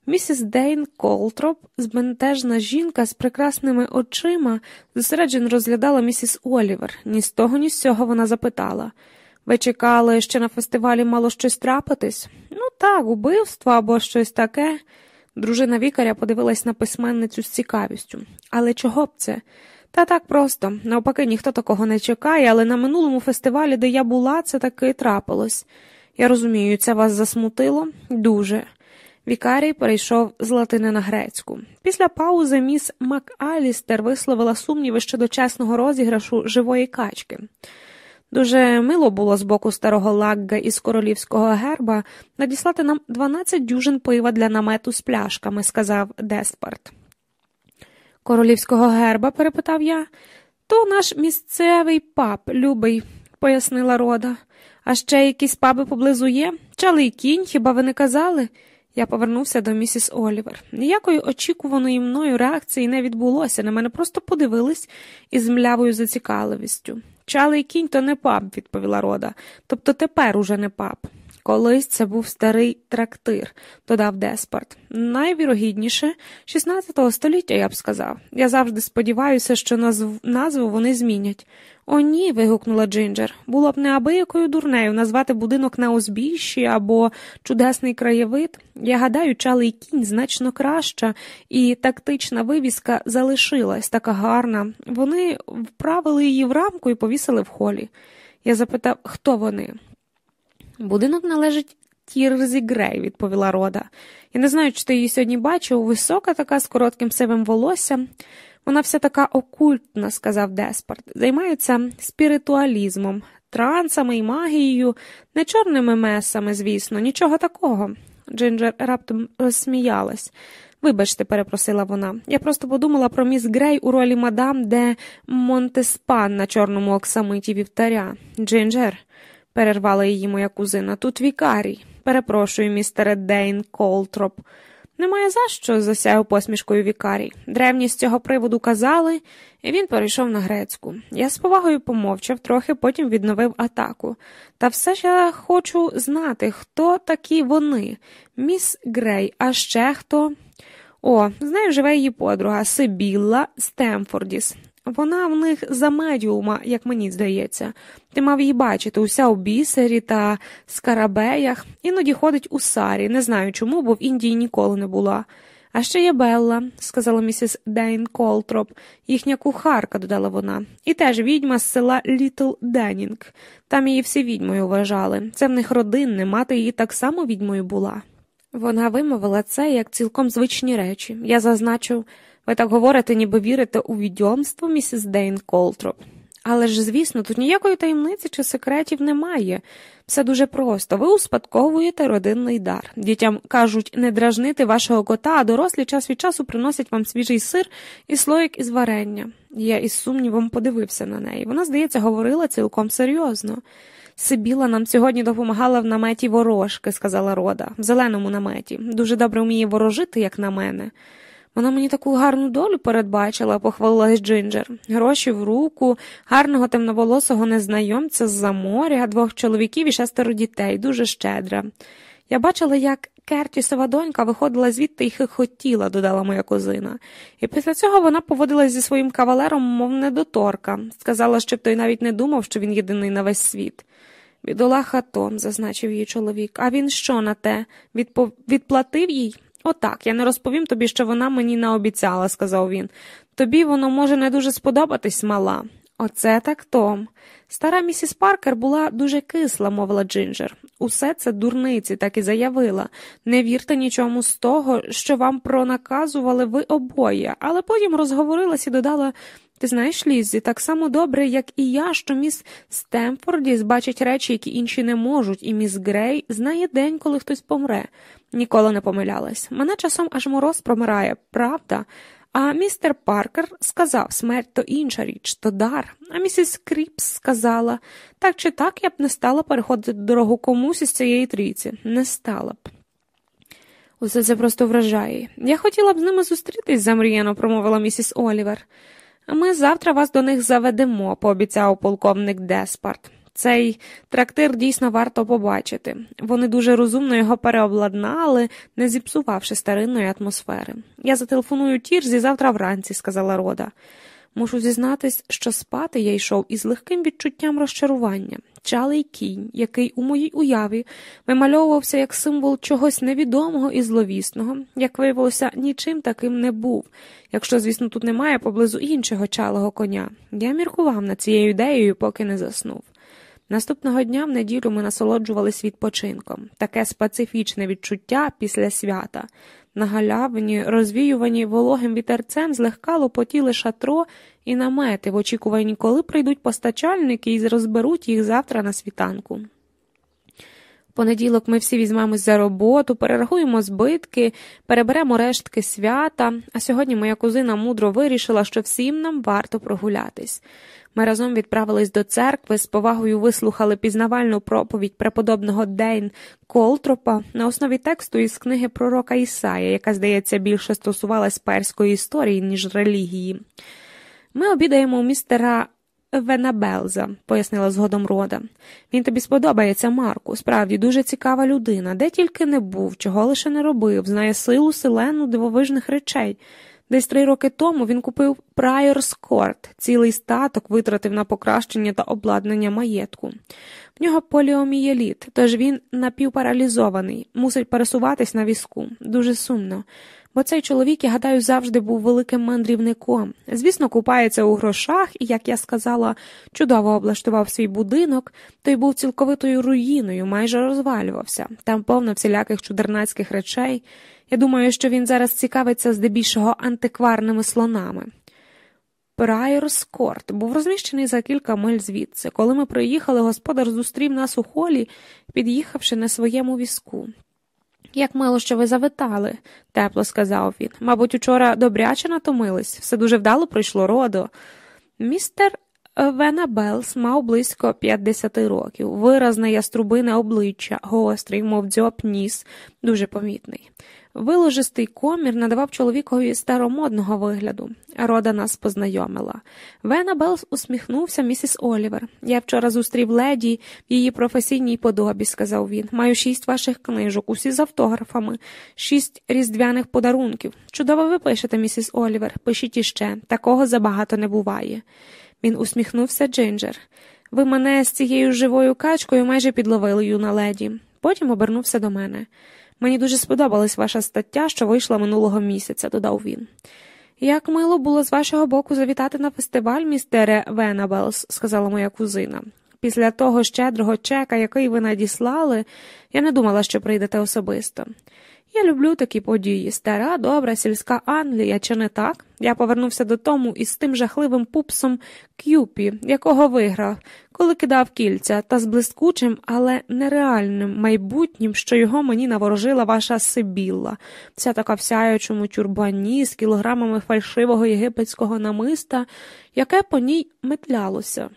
Місіс Дейн Колтроп, збентежна жінка з прекрасними очима, зосереджено розглядала місіс Олівер. Ні з того, ні з цього вона запитала. Ви чекали, що на фестивалі мало щось трапитись? Ну так, убивство або щось таке. Дружина вікаря подивилась на письменницю з цікавістю. Але чого б це? Та так просто. Навпаки, ніхто такого не чекає, але на минулому фестивалі, де я була, це таки трапилось. Я розумію, це вас засмутило? Дуже. Вікарій перейшов з латини на грецьку. Після паузи міс МакАлістер висловила сумніви щодо чесного розіграшу живої качки. Дуже мило було з боку старого лагга із королівського герба надіслати нам 12 дюжин пива для намету з пляшками, сказав Деспарт. Королівського герба? перепитав я. То наш місцевий пап, любий, пояснила рода. А ще якісь паби поблизу є? Чалий кінь, хіба ви не казали? Я повернувся до місіс Олівер. Ніякої очікуваної мною реакції не відбулося, на мене просто подивились із млявою зацікавленістю. Чалий кінь то не пап, відповіла рода, тобто тепер уже не пап. Колись це був старий трактир, додав Деспарт. Найвірогідніше, 16 століття, я б сказав. Я завжди сподіваюся, що назв... назву вони змінять. О, ні. вигукнула Джинджер. Було б неабиякою дурнею назвати будинок на узбіччі або чудесний краєвид. Я гадаю, чалий кінь значно краща, і тактична вивіска залишилась така гарна. Вони вправили її в рамку і повісили в холі. Я запитав, хто вони. Будинок належить Тірзі Грей, відповіла Рода. Я не знаю, чи ти її сьогодні бачив, висока така з коротким сивим волоссям. Вона вся така окультна, сказав Деспард. Займається спіритуалізмом, трансами і магією, не чорними месами, звісно, нічого такого. Джинджер раптом розсміялась. Вибачте, перепросила вона. Я просто подумала про міс Грей у ролі мадам де Монтеспан на чорному оксамиті вівтаря. Джинджер перервала її моя кузина. Тут вікарій. Перепрошую, містере Дейн Колтроп. Немає за що, засяяв посмішкою вікарій. Древні з цього приводу казали, і він перейшов на грецьку. Я з повагою помовчав, трохи потім відновив атаку. Та все ж я хочу знати, хто такі вони, міс Грей, а ще хто. О, з нею живе її подруга Сибілла Стемфордіс. Вона в них за медіума, як мені здається. Ти мав її бачити уся у бісері та скарабеях, іноді ходить у сарі, не знаю чому, бо в Індії ніколи не була. А ще є Белла, сказала місіс Дейн Колтроп, їхня кухарка, додала вона, і теж відьма з села Літл Денінг. Там її всі відьмою вважали. Це в них родинне, мати її так само відьмою була. Вона вимовила це як цілком звичні речі. Я зазначив. Ви так говорите, ніби вірите у відьомство, місіс Дейн Колтроп. Але ж, звісно, тут ніякої таємниці чи секретів немає. Все дуже просто. Ви успадковуєте родинний дар. Дітям кажуть не дражнити вашого кота, а дорослі час від часу приносять вам свіжий сир і слоїк із варення. Я із сумнівом подивився на неї. Вона, здається, говорила цілком серйозно. Сибіла нам сьогодні допомагала в наметі ворожки, сказала Рода, в зеленому наметі. Дуже добре вміє ворожити, як на мене. Вона мені таку гарну долю передбачила, похвалилась Джинджер. Гроші в руку, гарного темноволосого незнайомця з-за моря, двох чоловіків і шестеро дітей, дуже щедра. Я бачила, як Кертісова донька виходила звідти і хихотіла, додала моя козина. І після цього вона поводилась зі своїм кавалером, мов недоторка, сказала, щоб той навіть не думав, що він єдиний на весь світ. Бідолаха Том, зазначив її чоловік, а він що на те? Відпов... Відплатив їй? Отак, я не розповім тобі, що вона мені наобіцяла, сказав він. Тобі воно може не дуже сподобатись, мала. Оце так Том. Стара місіс Паркер була дуже кисла, мовила Джинджер. Усе це дурниці, так і заявила. Не вірте нічому з того, що вам пронаказували ви обоє, але потім розговорилась і додала ти знаєш, Ліззі, так само добре, як і я, що міс Стемфордіс бачить речі, які інші не можуть, і міс Грей знає день, коли хтось помре. Ніколи не помилялась. Мене часом аж мороз промирає, правда? А містер Паркер сказав смерть то інша річ, то дар. А місіс Кріпс сказала так чи так я б не стала переходити дорогу комусь із цієї трійці. Не стала б. Усе це просто вражає. Я хотіла б з ними зустрітись, замріяно промовила місіс Олівер. Ми завтра вас до них заведемо, пообіцяв полковник Деспарт. Цей трактир дійсно варто побачити. Вони дуже розумно його переобладнали, не зіпсувавши старинної атмосфери. Я зателефоную Тірзі завтра вранці, сказала Рода. Мушу зізнатись, що спати я йшов із легким відчуттям розчарування. Чалий кінь, який у моїй уяві вимальовувався як символ чогось невідомого і зловісного, як виявилося, нічим таким не був, якщо, звісно, тут немає поблизу іншого чалого коня. Я міркував над цією ідеєю, поки не заснув. Наступного дня в неділю ми насолоджувались відпочинком, таке специфічне відчуття після свята. На галявині, розвіювані вологим вітерцем, злегка лопотіли шатро і намети в очікуванні, коли прийдуть постачальники і розберуть їх завтра на світанку. Понеділок ми всі візьмемось за роботу, перерахуємо збитки, переберемо рештки свята, а сьогодні моя кузина мудро вирішила, що всім нам варто прогулятись. Ми разом відправились до церкви, з повагою вислухали пізнавальну проповідь преподобного Дейн Колтропа на основі тексту із книги пророка Ісая, яка, здається, більше стосувалась перської історії, ніж релігії. Ми обідаємо у містера Венабелза, пояснила згодом рода. Він тобі сподобається, Марку, справді дуже цікава людина, де тільки не був, чого лише не робив, знає силу, селену дивовижних речей. Десь три роки тому він купив Прайорс Корт, цілий статок витратив на покращення та обладнання маєтку. В нього поліомієліт, тож він напівпаралізований, мусить пересуватись на візку. Дуже сумно. Бо цей чоловік, я гадаю, завжди був великим мандрівником. Звісно, купається у грошах і, як я сказала, чудово облаштував свій будинок, той був цілковитою руїною, майже розвалювався. Там повно всіляких чудернацьких речей. Я думаю, що він зараз цікавиться здебільшого антикварними слонами. Прайорс Корт був розміщений за кілька миль звідси. Коли ми приїхали, господар зустрів нас у холі, під'їхавши на своєму візку. Як мило, що ви завитали, тепло сказав він. Мабуть, учора добряче натомились, все дуже вдало пройшло Родо. Містер Венабелс мав близько 50 років, виразне яструбине обличчя, гострий, мов дзьоб ніс, дуже помітний. Виложистий комір надавав чоловікові старомодного вигляду. Рода нас познайомила. Вена Белс усміхнувся місіс Олівер. Я вчора зустрів леді в її професійній подобі, сказав він. Маю шість ваших книжок, усі з автографами, шість різдвяних подарунків. Чудово ви пишете, місіс Олівер. Пишіть іще. Такого забагато не буває. Він усміхнувся Джинджер. Ви мене з цією живою качкою майже підловили, юна леді. Потім обернувся до мене. Мені дуже сподобалась ваша стаття, що вийшла минулого місяця, додав він. Як мило було з вашого боку завітати на фестиваль, містере Венабелс, сказала моя кузина. Після того щедрого чека, який ви надіслали, я не думала, що прийдете особисто. Я люблю такі події, стара, добра, сільська Англія, чи не так? Я повернувся додому із тим жахливим пупсом К'юпі, якого виграв, коли кидав кільця, та з блискучим, але нереальним майбутнім, що його мені наворожила ваша Сибілла, вся така всяючому тюрбані з кілограмами фальшивого єгипетського намиста, яке по ній метлялося.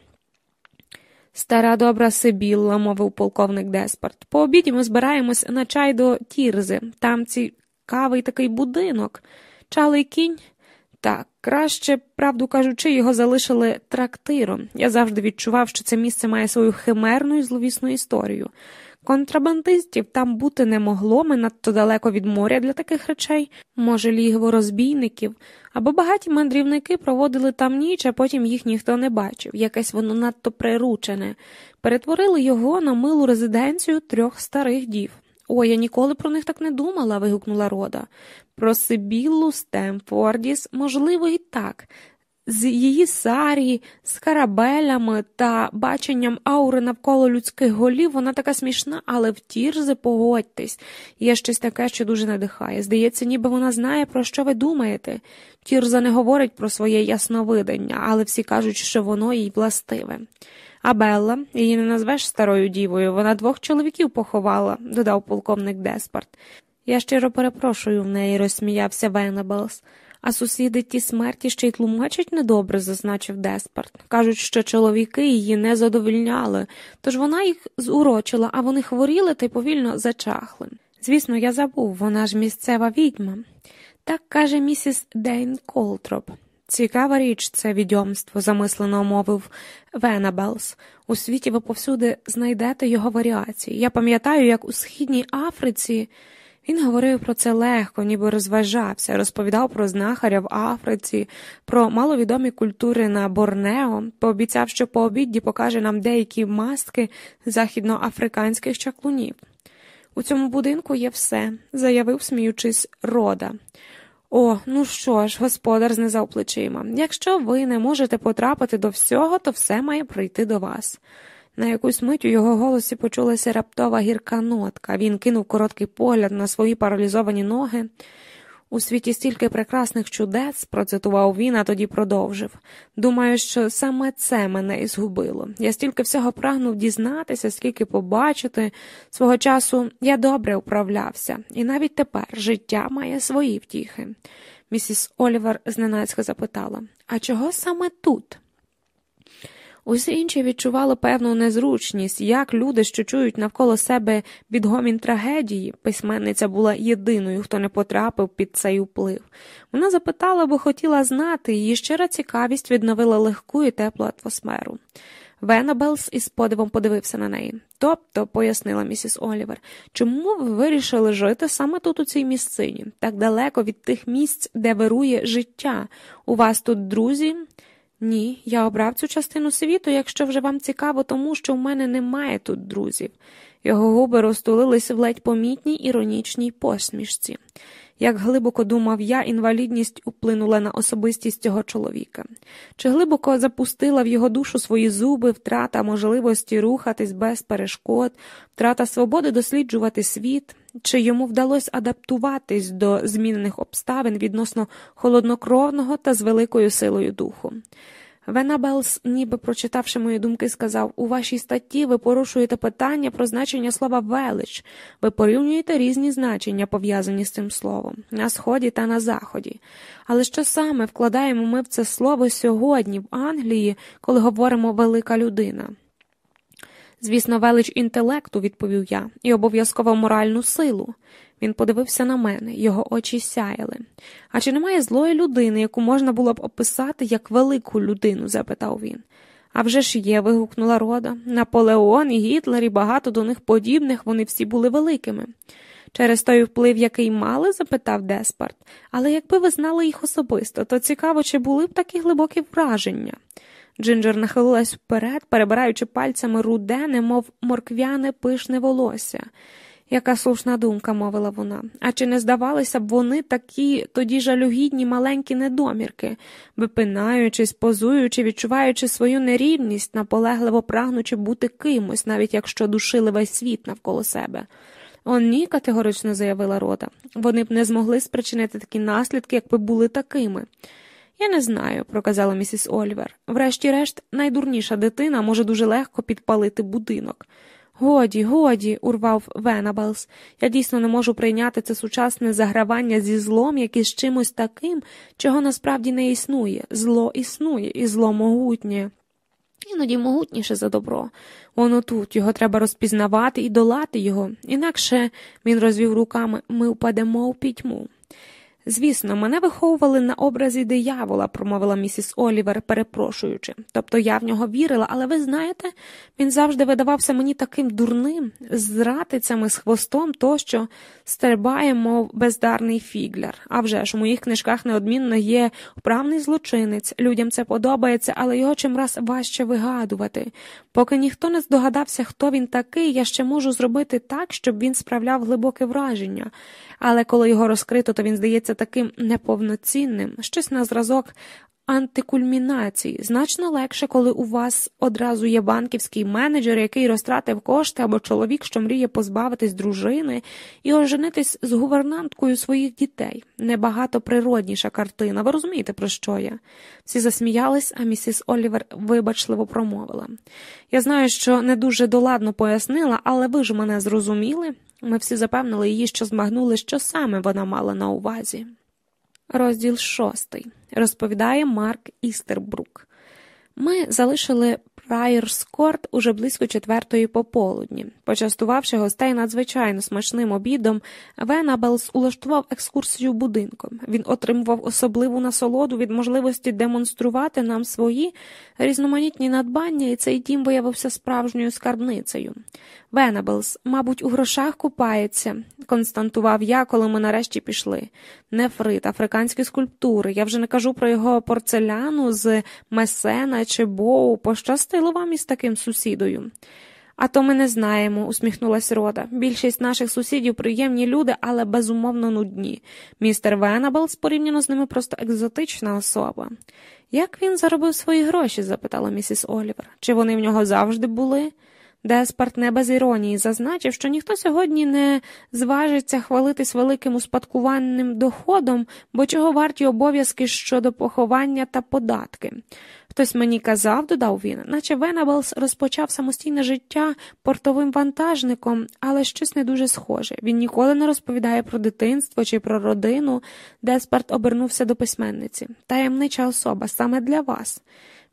Стара добра Сибілла, мовив полковник Деспарт. По обіді ми збираємось на чай до Тірзи. Там цікавий такий будинок. Чалий кінь. Так, краще, правду кажучи, його залишили трактиром. Я завжди відчував, що це місце має свою химерну і зловісну історію. Контрабандистів там бути не могло, ми надто далеко від моря для таких речей, може, лігво розбійників, або багаті мандрівники проводили там ніч, а потім їх ніхто не бачив, якесь воно надто приручене, перетворили його на милу резиденцію трьох старих дів. Ой, я ніколи про них так не думала, вигукнула рода. Про Сибіллу Стемфордіс, можливо, і так з її сарі, з карабелями та баченням аури навколо людських голів, вона така смішна, але в тірзи погодьтесь, є щось таке, що дуже надихає. Здається, ніби вона знає, про що ви думаєте. Тірза не говорить про своє ясновидення, але всі кажуть, що воно їй властиве. А Белла, її не назвеш старою дівою, вона двох чоловіків поховала, додав полковник Деспарт. Я щиро перепрошую в неї, розсміявся Венебелс. А сусіди ті смерті ще й тлумачать недобре, зазначив Деспард. Кажуть, що чоловіки її не задовільняли, тож вона їх зурочила, а вони хворіли та й повільно зачахли. Звісно, я забув, вона ж місцева відьма. Так каже місіс Дейн Колтроп. Цікава річ, це відьомство, замислено мовив Венабелс. У світі ви повсюди знайдете його варіації. Я пам'ятаю, як у східній Африці він говорив про це легко, ніби розважався, розповідав про знахаря в Африці, про маловідомі культури на Борнео, пообіцяв, що по обідді покаже нам деякі мастки західноафриканських чаклунів. У цьому будинку є все, заявив, сміючись, рода. О, ну що ж, господар знизав плечима. Якщо ви не можете потрапити до всього, то все має прийти до вас. На якусь мить у його голосі почулася раптова гірка нотка. Він кинув короткий погляд на свої паралізовані ноги. У світі стільки прекрасних чудес, процитував він, а тоді продовжив. Думаю, що саме це мене і згубило. Я стільки всього прагнув дізнатися, скільки побачити. Свого часу я добре управлявся, і навіть тепер життя має свої втіхи. Місіс Олівер зненацька запитала А чого саме тут? Усі інші відчували певну незручність, як люди, що чують навколо себе відгомін трагедії, письменниця була єдиною, хто не потрапив під цей вплив. Вона запитала, бо хотіла знати, її щира цікавість відновила легку і теплу атмосферу. Венабелс із подивом подивився на неї. Тобто, пояснила місіс Олівер, чому ви вирішили жити саме тут, у цій місцині, так далеко від тих місць, де вирує життя? У вас тут друзі? Ні, я обрав цю частину світу, якщо вже вам цікаво, тому що в мене немає тут друзів. Його губи розтулились в ледь помітній іронічній посмішці. Як глибоко думав я, інвалідність вплинула на особистість цього чоловіка, чи глибоко запустила в його душу свої зуби, втрата можливості рухатись без перешкод, втрата свободи досліджувати світ, чи йому вдалося адаптуватись до змінених обставин відносно холоднокровного та з великою силою духу. Венабелс, ніби прочитавши мої думки, сказав у вашій статті ви порушуєте питання про значення слова велич, ви порівнюєте різні значення, пов'язані з цим словом, на сході та на заході. Але що саме вкладаємо ми в це слово сьогодні, в Англії, коли говоримо велика людина? Звісно, велич інтелекту, відповів я, і обов'язково моральну силу. Він подивився на мене, його очі сяяли. А чи немає злої людини, яку можна було б описати як велику людину? запитав він. «А вже ж є, вигукнула рода. Наполеон і Гітлер і багато до них подібних, вони всі були великими. Через той вплив, який мали? запитав Деспарт. Але якби ви знали їх особисто, то цікаво, чи були б такі глибокі враження. Джинджер нахилилась вперед, перебираючи пальцями руде, немов морквяне пишне волосся. Яка слушна думка, мовила вона. А чи не здавалися б вони такі тоді жалюгідні маленькі недомірки, випинаючись, позуючи, відчуваючи свою нерівність, наполегливо прагнучи бути кимось, навіть якщо душили весь світ навколо себе? «О, ні», – категорично заявила рода. Вони б не змогли спричинити такі наслідки, якби були такими. Я не знаю, проказала місіс Ольвер. Врешті-решт, найдурніша дитина може дуже легко підпалити будинок. Годі, годі, урвав Венабелс. Я дійсно не можу прийняти це сучасне загравання зі злом, як із чимось таким, чого насправді не існує. Зло існує, і зло могутнє. Іноді могутніше за добро. Воно тут, його треба розпізнавати і долати його, інакше він розвів руками ми впадемо в пітьму. Звісно, мене виховували на образі диявола, промовила місіс Олівер, перепрошуючи. Тобто я в нього вірила, але ви знаєте, він завжди видавався мені таким дурним, з ратицями, з хвостом, тощо стрибає, мов бездарний фігляр. А вже ж у моїх книжках неодмінно є вправний злочинець. Людям це подобається, але його чимраз важче вигадувати. Поки ніхто не здогадався, хто він такий, я ще можу зробити так, щоб він справляв глибоке враження але коли його розкрито, то він здається таким неповноцінним, щось на зразок антикульмінації. Значно легше, коли у вас одразу є банківський менеджер, який розтратив кошти, або чоловік, що мріє позбавитись дружини і оженитись з гувернанткою своїх дітей. Небагато природніша картина. Ви розумієте, про що я? Всі засміялись, а місіс Олівер вибачливо промовила. Я знаю, що не дуже доладно пояснила, але ви ж мене зрозуміли. Ми всі запевнили її, що змагнули, що саме вона мала на увазі. Розділ шостий. Розповідає Марк Істербрук. Ми залишили Прайерскорт уже близько четвертої пополудні. Почастувавши гостей надзвичайно смачним обідом, Венабелс улаштував екскурсію будинком. Він отримував особливу насолоду від можливості демонструвати нам свої різноманітні надбання, і цей дім виявився справжньою скарбницею. Венабелс, мабуть, у грошах купається, констатував я, коли ми нарешті пішли. Нефрит, африканські скульптури. Я вже не кажу про його порцеляну з Месена чи Боу. Пощастило вам із таким сусідою. А то ми не знаємо, усміхнулась Рода. Більшість наших сусідів приємні люди, але безумовно нудні. Містер Венабелс порівняно з ними просто екзотична особа. Як він заробив свої гроші? запитала місіс Олівер. Чи вони в нього завжди були? Деспарт не без іронії зазначив, що ніхто сьогодні не зважиться хвалитись великим успадкуванним доходом, бо чого варті обов'язки щодо поховання та податки. Хтось мені казав, додав він, наче Венабелс розпочав самостійне життя портовим вантажником, але щось не дуже схоже. Він ніколи не розповідає про дитинство чи про родину. Деспарт обернувся до письменниці. Таємнича особа саме для вас.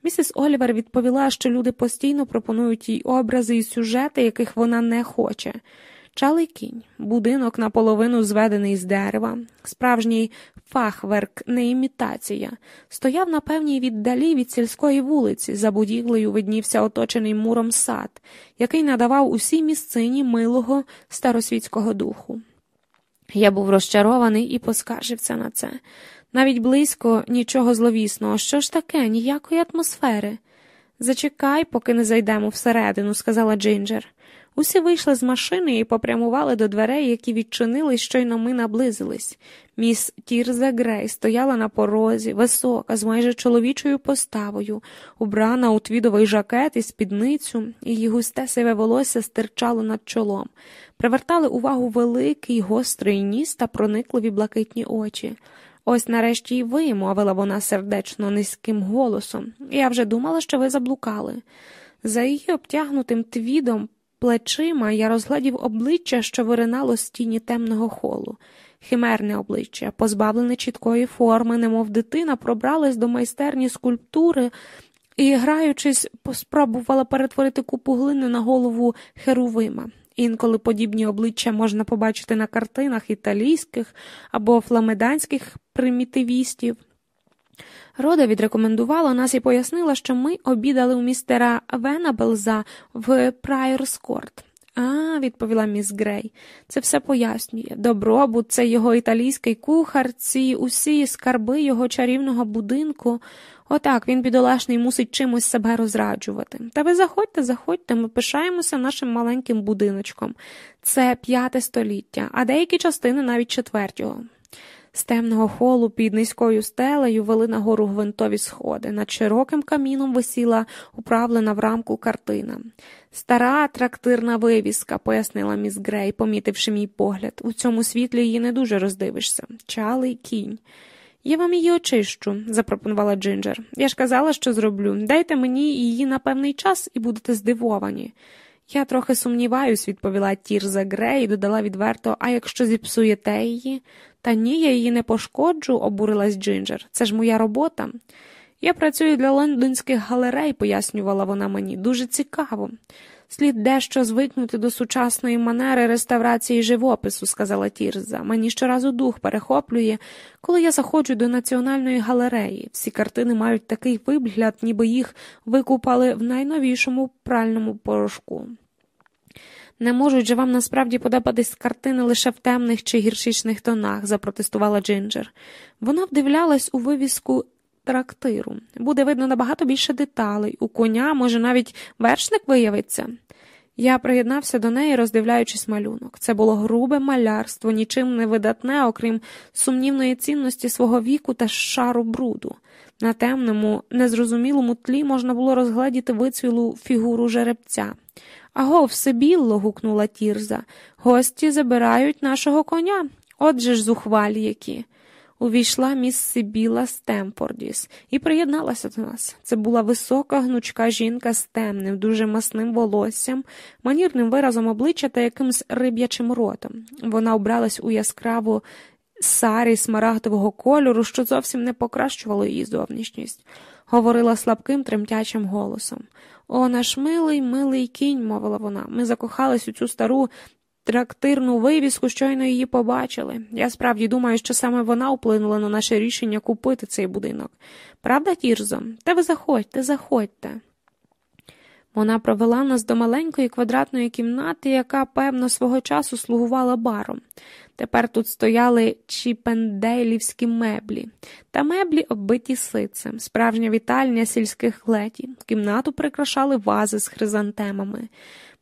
Місіс Олівер відповіла, що люди постійно пропонують їй образи і сюжети, яких вона не хоче. Чалий кінь, будинок наполовину зведений з дерева, справжній фахверк, не імітація, стояв на певній віддалі від сільської вулиці, за будівлею виднівся оточений муром сад, який надавав усій місцині милого старосвітського духу. Я був розчарований і поскаржився на це. Навіть близько нічого зловісного. Що ж таке, ніякої атмосфери. Зачекай, поки не зайдемо всередину, сказала Джинджер. Усі вийшли з машини і попрямували до дверей, які відчинили, щойно ми наблизились. Міс Тірза Грей стояла на порозі, висока, з майже чоловічою поставою, убрана у твідовий жакет і спідницю, її густе сиве волосся стирчало над чолом. Привертали увагу великий гострий ніс та проникливі блакитні очі. Ось нарешті й ви, мовила вона сердечно низьким голосом. Я вже думала, що ви заблукали. За її обтягнутим твідом плечима я розгладів обличчя, що виринало з тіні темного холу. Химерне обличчя, позбавлене чіткої форми, немов дитина, пробралась до майстерні скульптури і, граючись, спробувала перетворити купу глини на голову Херувима. Інколи подібні обличчя можна побачити на картинах італійських або фламеданських примітивістів. Рода відрекомендувала нас і пояснила, що ми обідали у містера Венабелза в Прайорскорт. А, відповіла міс Грей, це все пояснює. Добробут, це його італійський кухар, ці усі скарби його чарівного будинку. Отак він, бідолашний, мусить чимось себе розраджувати. Та ви заходьте, заходьте, ми пишаємося нашим маленьким будиночком. Це п'яте століття, а деякі частини навіть четвертього. З темного холу під низькою стелею вели нагору гвинтові сходи. Над широким каміном висіла управлена в рамку картина. Стара трактирна вивіска, пояснила міс Грей, помітивши мій погляд. У цьому світлі її не дуже роздивишся. Чалий кінь. Я вам її очищу, запропонувала Джинджер. Я ж казала, що зроблю. Дайте мені її на певний час і будете здивовані. Я трохи сумніваюсь, відповіла Тірза Грей і додала відверто, а якщо зіпсуєте її, та ні, я її не пошкоджу, обурилась Джинджер. Це ж моя робота. Я працюю для лондонських галерей, пояснювала вона мені, дуже цікаво. Слід дещо звикнути до сучасної манери реставрації живопису, сказала Тірза. Мені щоразу дух перехоплює, коли я заходжу до національної галереї. Всі картини мають такий вигляд, ніби їх викупали в найновішому пральному порошку. Не можуть же вам насправді подобатись картини лише в темних чи гіршичних тонах, запротестувала Джинджер. Вона вдивлялась у вивіску трактиру. Буде видно набагато більше деталей. У коня, може, навіть вершник виявиться. Я приєднався до неї, роздивляючись малюнок. Це було грубе малярство, нічим не видатне, окрім сумнівної цінності свого віку та шару бруду. На темному, незрозумілому тлі можна було розгледіти вицвілу фігуру жеребця. Аго, все білло. гукнула Тірза. Гості забирають нашого коня. Отже ж зухвалі які. Увійшла міс Сибіла Стемфордіс і приєдналася до нас. Це була висока, гнучка жінка з темним, дуже масним волоссям, манірним виразом обличчя та якимсь риб'ячим ротом. Вона обралась у яскраву сарі смарагдового кольору, що зовсім не покращувало її зовнішність, говорила слабким, тремтячим голосом. О, наш милий, милий кінь, мовила вона. Ми закохались у цю стару трактирну вивіску, щойно її побачили. Я справді думаю, що саме вона вплинула на наше рішення купити цей будинок. Правда, Тірзо? Та ви заходьте, заходьте. Вона провела нас до маленької квадратної кімнати, яка, певно, свого часу слугувала баром. Тепер тут стояли чіпендейлівські меблі, та меблі оббиті сицем, справжня вітальня сільських леті. Кімнату прикрашали вази з хризантемами.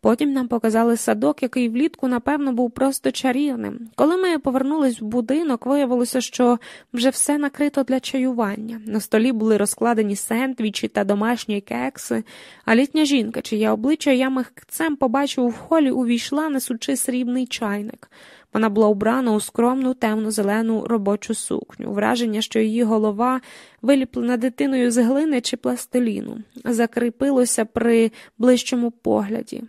Потім нам показали садок, який влітку, напевно, був просто чарівним. Коли ми повернулись в будинок, виявилося, що вже все накрито для чаювання. На столі були розкладені сендвічі та домашні кекси, а літня жінка, чиє обличчя я михцем побачив у холі, увійшла, несучи срібний чайник. Вона була убрана у скромну темно-зелену робочу сукню, враження, що її голова, виліплена дитиною з глини чи пластиліну, закріпилося при ближчому погляді.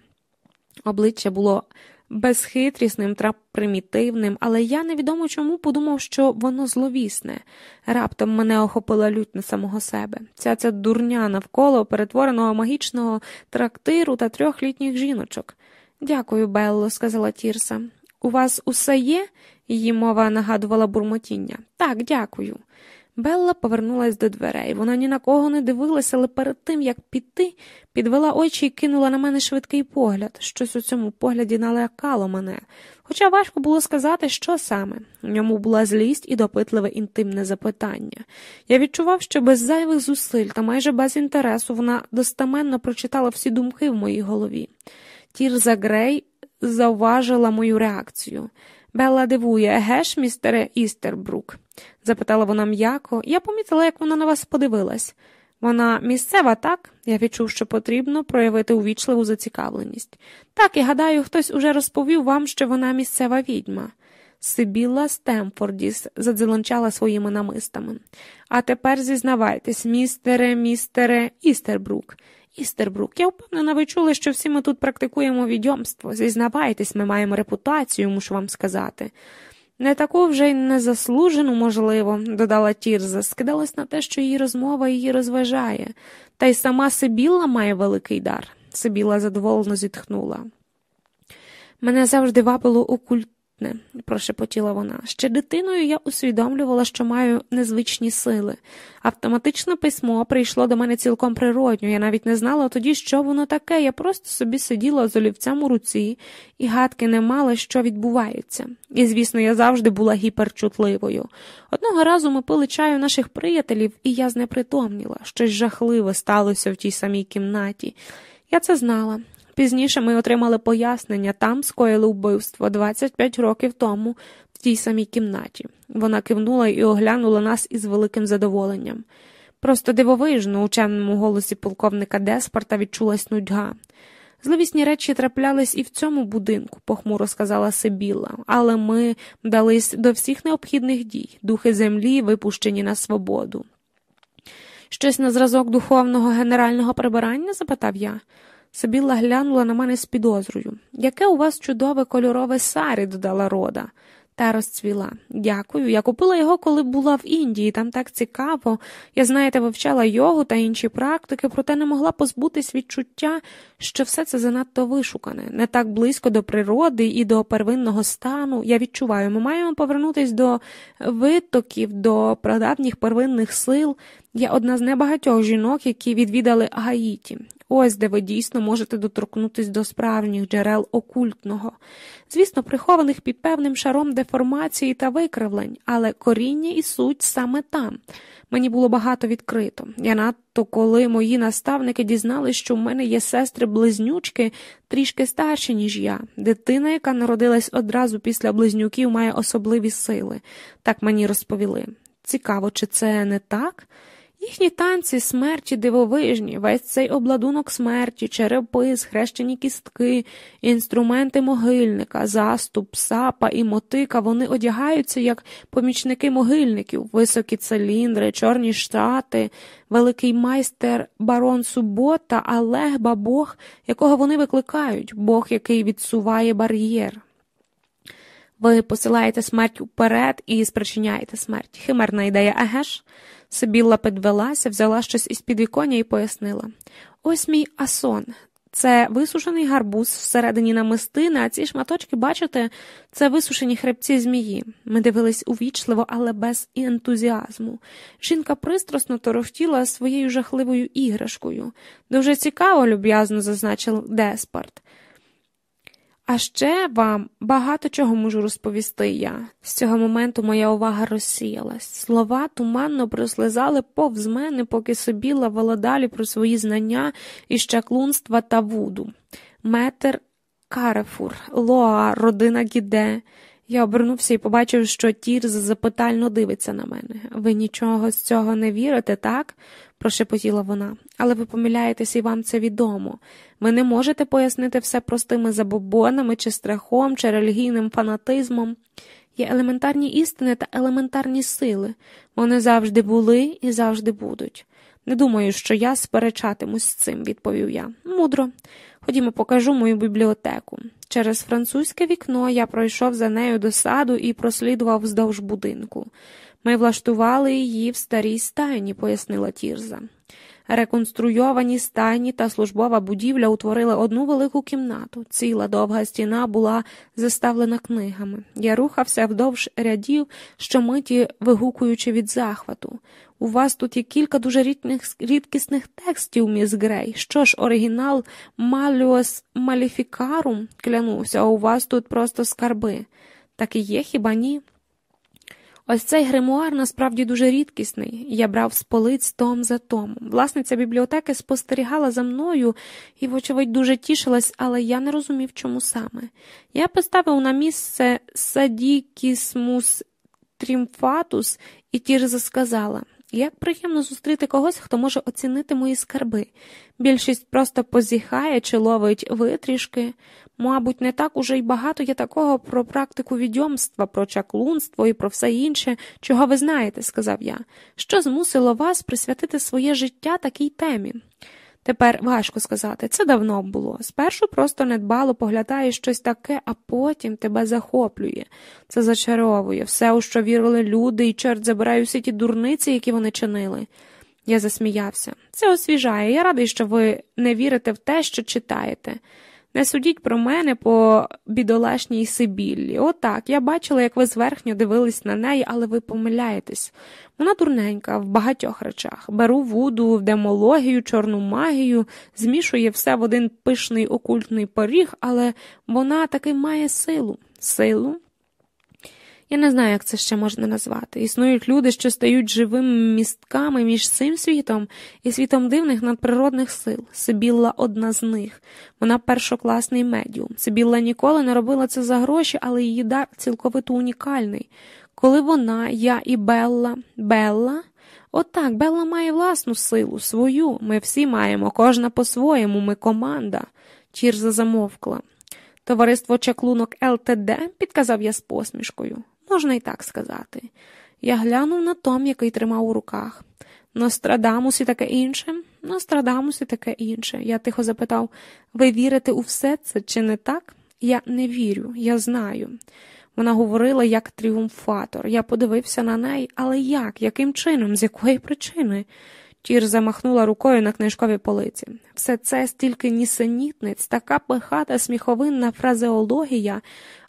Обличчя було безхитрісним та примітивним, але я невідомо чому подумав, що воно зловісне. Раптом мене охопила лють на самого себе. Ця ця дурня навколо перетвореного магічного трактиру та трьох літніх жіночок. Дякую, Белло, сказала Тірса. У вас усе є? Її мова нагадувала бурмотіння. Так, дякую. Белла повернулась до дверей. Вона ні на кого не дивилася, але перед тим, як піти, підвела очі і кинула на мене швидкий погляд. Щось у цьому погляді налякало мене. Хоча важко було сказати, що саме. У ньому була злість і допитливе інтимне запитання. Я відчував, що без зайвих зусиль та майже без інтересу вона достаменно прочитала всі думки в моїй голові. Тірза Грей зауважила мою реакцію. Белла дивує, еге ж, містере Істербрук? запитала вона м'яко. Я помітила, як вона на вас подивилась. Вона місцева, так? Я відчув, що потрібно проявити увічливу зацікавленість. Так, і гадаю, хтось уже розповів вам, що вона місцева відьма. Сибіла Стемфордіс задзеленчала своїми намистами. А тепер зізнавайтесь, містере, містере Істербрук. Істербрук, я впевнена, ви чули, що всі ми тут практикуємо відьомство. Зізнавайтесь, ми маємо репутацію, мушу вам сказати. Не таку вже й незаслужену, можливо, додала Тірза, скидалась на те, що її розмова її розважає, та й сама Сибіла має великий дар. Сибіла задоволено зітхнула. Мене завжди вабило окульт не, прошепотіла вона. Ще дитиною я усвідомлювала, що маю незвичні сили. Автоматичне письмо прийшло до мене цілком природньо. Я навіть не знала тоді, що воно таке. Я просто собі сиділа з олівцем у руці і гадки не мала, що відбувається. І, звісно, я завжди була гіперчутливою. Одного разу ми пили чаю наших приятелів, і я знепритомніла. Щось жахливе сталося в тій самій кімнаті. Я це знала. Пізніше ми отримали пояснення, там скоїли вбивство 25 років тому в тій самій кімнаті. Вона кивнула і оглянула нас із великим задоволенням. Просто дивовижно у чемному голосі полковника Деспорта відчулась нудьга. Зловісні речі траплялись і в цьому будинку, похмуро сказала Сибіла, але ми вдались до всіх необхідних дій, духи землі, випущені на свободу. Щось на зразок духовного генерального прибирання? запитав я. Сабіла глянула на мене з підозрою. Яке у вас чудове кольорове сарі, додала рода. Та розцвіла. Дякую. Я купила його, коли була в Індії, там так цікаво. Я, знаєте, вивчала йогу та інші практики, проте не могла позбутись відчуття, що все це занадто вишукане, не так близько до природи і до первинного стану. Я відчуваю, ми маємо повернутися до витоків, до прадавніх первинних сил. Я одна з небагатьох жінок, які відвідали Гаїті. Ось де ви дійсно можете доторкнутися до справжніх джерел окультного, звісно, прихованих під певним шаром деформації та викривлень, але коріння і суть саме там. Мені було багато відкрито. Я надто, коли мої наставники дізналися, що в мене є сестри-близнючки трішки старші, ніж я. Дитина, яка народилась одразу після близнюків, має особливі сили, так мені розповіли. Цікаво, чи це не так? Їхні танці смерті дивовижні, весь цей обладунок смерті, черепи, схрещені кістки, інструменти могильника, заступ, сапа і мотика, вони одягаються як помічники могильників, високі циліндри, чорні штати, великий майстер барон Субота, а легба Бог, якого вони викликають, Бог, який відсуває бар'єр. Ви посилаєте смерть уперед і спричиняєте смерть. Химерна ідея, еге ж? Сибілла підвелася, взяла щось із підвіконня і пояснила. Ось мій асон. Це висушений гарбуз всередині намистини, а ці шматочки, бачите, це висушені хребці змії. Ми дивились увічливо, але без ентузіазму. Жінка пристрасно торохтіла своєю жахливою іграшкою. Дуже цікаво, люб'язно зазначив Деспарт. А ще вам багато чого можу розповісти я. З цього моменту моя увага розсіялась. Слова туманно прослизали повз мене, поки собі лавала далі про свої знання із чаклунства та вуду. Метр Карефур, Лоа, родина Гіде. Я обернувся і побачив, що Тірз запитально дивиться на мене. Ви нічого з цього не вірите, так? Прошепотіла вона, але ви помиляєтесь і вам це відомо. Ви не можете пояснити все простими забобонами, чи страхом, чи релігійним фанатизмом. Є елементарні істини та елементарні сили. Вони завжди були і завжди будуть. Не думаю, що я сперечатимусь з цим, відповів я. Мудро. Ходімо, покажу мою бібліотеку. Через французьке вікно я пройшов за нею до саду і прослідував вздовж будинку. Ми влаштували її в старій стайні, пояснила Тірза. Реконструйовані стайні та службова будівля утворили одну велику кімнату. Ціла довга стіна була заставлена книгами. Я рухався вдовж рядів, щомиті вигукуючи від захвату. У вас тут є кілька дуже рідних, рідкісних текстів, міс Грей. Що ж, оригінал Малюс Маліфікарум, клянуся, а у вас тут просто скарби. Так і є, хіба ні? Ось цей гримуар насправді дуже рідкісний. Я брав з полиць том за томом. Власниця бібліотеки спостерігала за мною і, вочевидь, дуже тішилась, але я не розумів, чому саме. Я поставив на місце Садікісмус Трімфатус, і Тірза сказала як приємно зустріти когось, хто може оцінити мої скарби. Більшість просто позіхає чи ловить витрішки. Мабуть, не так уже й багато є такого про практику відьомства, про чаклунство і про все інше, чого ви знаєте, сказав я. Що змусило вас присвятити своє життя такій темі? Тепер важко сказати, це давно було. Спершу просто недбало поглядаєш щось таке, а потім тебе захоплює. Це зачаровує все, у що вірили люди, і чорт забирає усі ті дурниці, які вони чинили. Я засміявся. Це освіжає. Я радий, що ви не вірите в те, що читаєте. Не судіть про мене по бідолашній Сибіллі. Отак, я бачила, як ви зверхньо дивились на неї, але ви помиляєтесь. Вона дурненька в багатьох речах. Беру вуду, демологію, чорну магію, змішує все в один пишний окультний поріг, але вона таки має силу. Силу? Я не знаю, як це ще можна назвати. Існують люди, що стають живими містками між цим світом і світом дивних надприродних сил. Сибілла одна з них. Вона першокласний медіум. Сибілла ніколи не робила це за гроші, але її дар цілковито унікальний. Коли вона, я і Белла, Белла. Отак, Белла має власну силу, свою. Ми всі маємо, кожна по-своєму, ми команда. Чірза замовкла. Товариство чаклунок ЛТД, підказав я з посмішкою можна і так сказати. Я глянув на Том, який тримав у руках. Нострадамус і таке інше? Нострадамус і таке інше. Я тихо запитав ви вірите у все це, чи не так? Я не вірю, я знаю. Вона говорила як тріумфатор. Я подивився на неї, але як, яким чином, з якої причини? Тір замахнула рукою на книжкові полиці. Все це стільки нісенітниць, така пихата сміховинна фразеологія,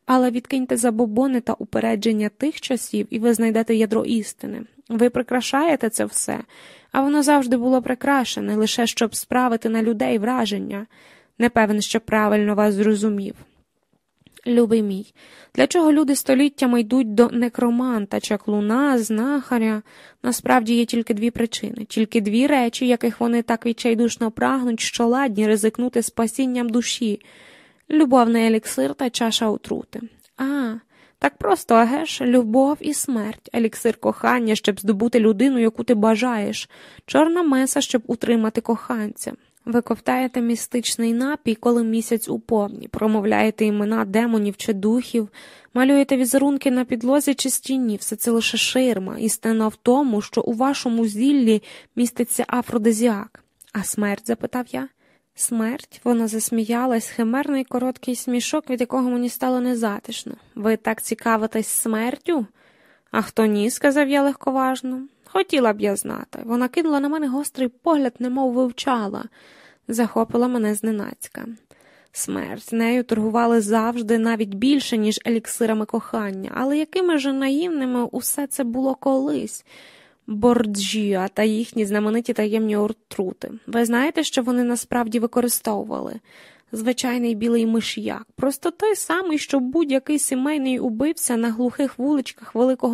але відкиньте забобони та упередження тих часів, і ви знайдете ядро істини. Ви прикрашаєте це все, а воно завжди було прикрашене, лише щоб справити на людей враження. Не певен, що правильно вас зрозумів. Любий мій, для чого люди століттями йдуть до некроманта, чаклуна, знахаря? Насправді є тільки дві причини, тільки дві речі, яких вони так відчайдушно прагнуть, що ладні ризикнути спасінням душі любовний еліксир та чаша отрути. А, так просто, агеш, любов і смерть, еліксир кохання, щоб здобути людину, яку ти бажаєш, чорна меса, щоб утримати коханця. Ви ковтаєте містичний напій, коли місяць у повні, промовляєте імена демонів чи духів, малюєте візерунки на підлозі чи стіні, все це лише ширма, істина в тому, що у вашому зіллі міститься афродизіак. А смерть? запитав я. Смерть, вона засміялась, химерний короткий смішок, від якого мені стало незатишно. Ви так цікавитесь смертю? А хто ні, сказав я легковажно. Хотіла б я знати. Вона кинула на мене гострий погляд, немов вивчала, захопила мене зненацька. Смерть нею торгували завжди навіть більше, ніж еліксирами кохання, але якими ж наївними усе це було колись. Борджіа та їхні знамениті таємні отрути. Ви знаєте, що вони насправді використовували? Звичайний білий миш'як, просто той самий, що будь-який сімейний убивця на глухих вуличках великого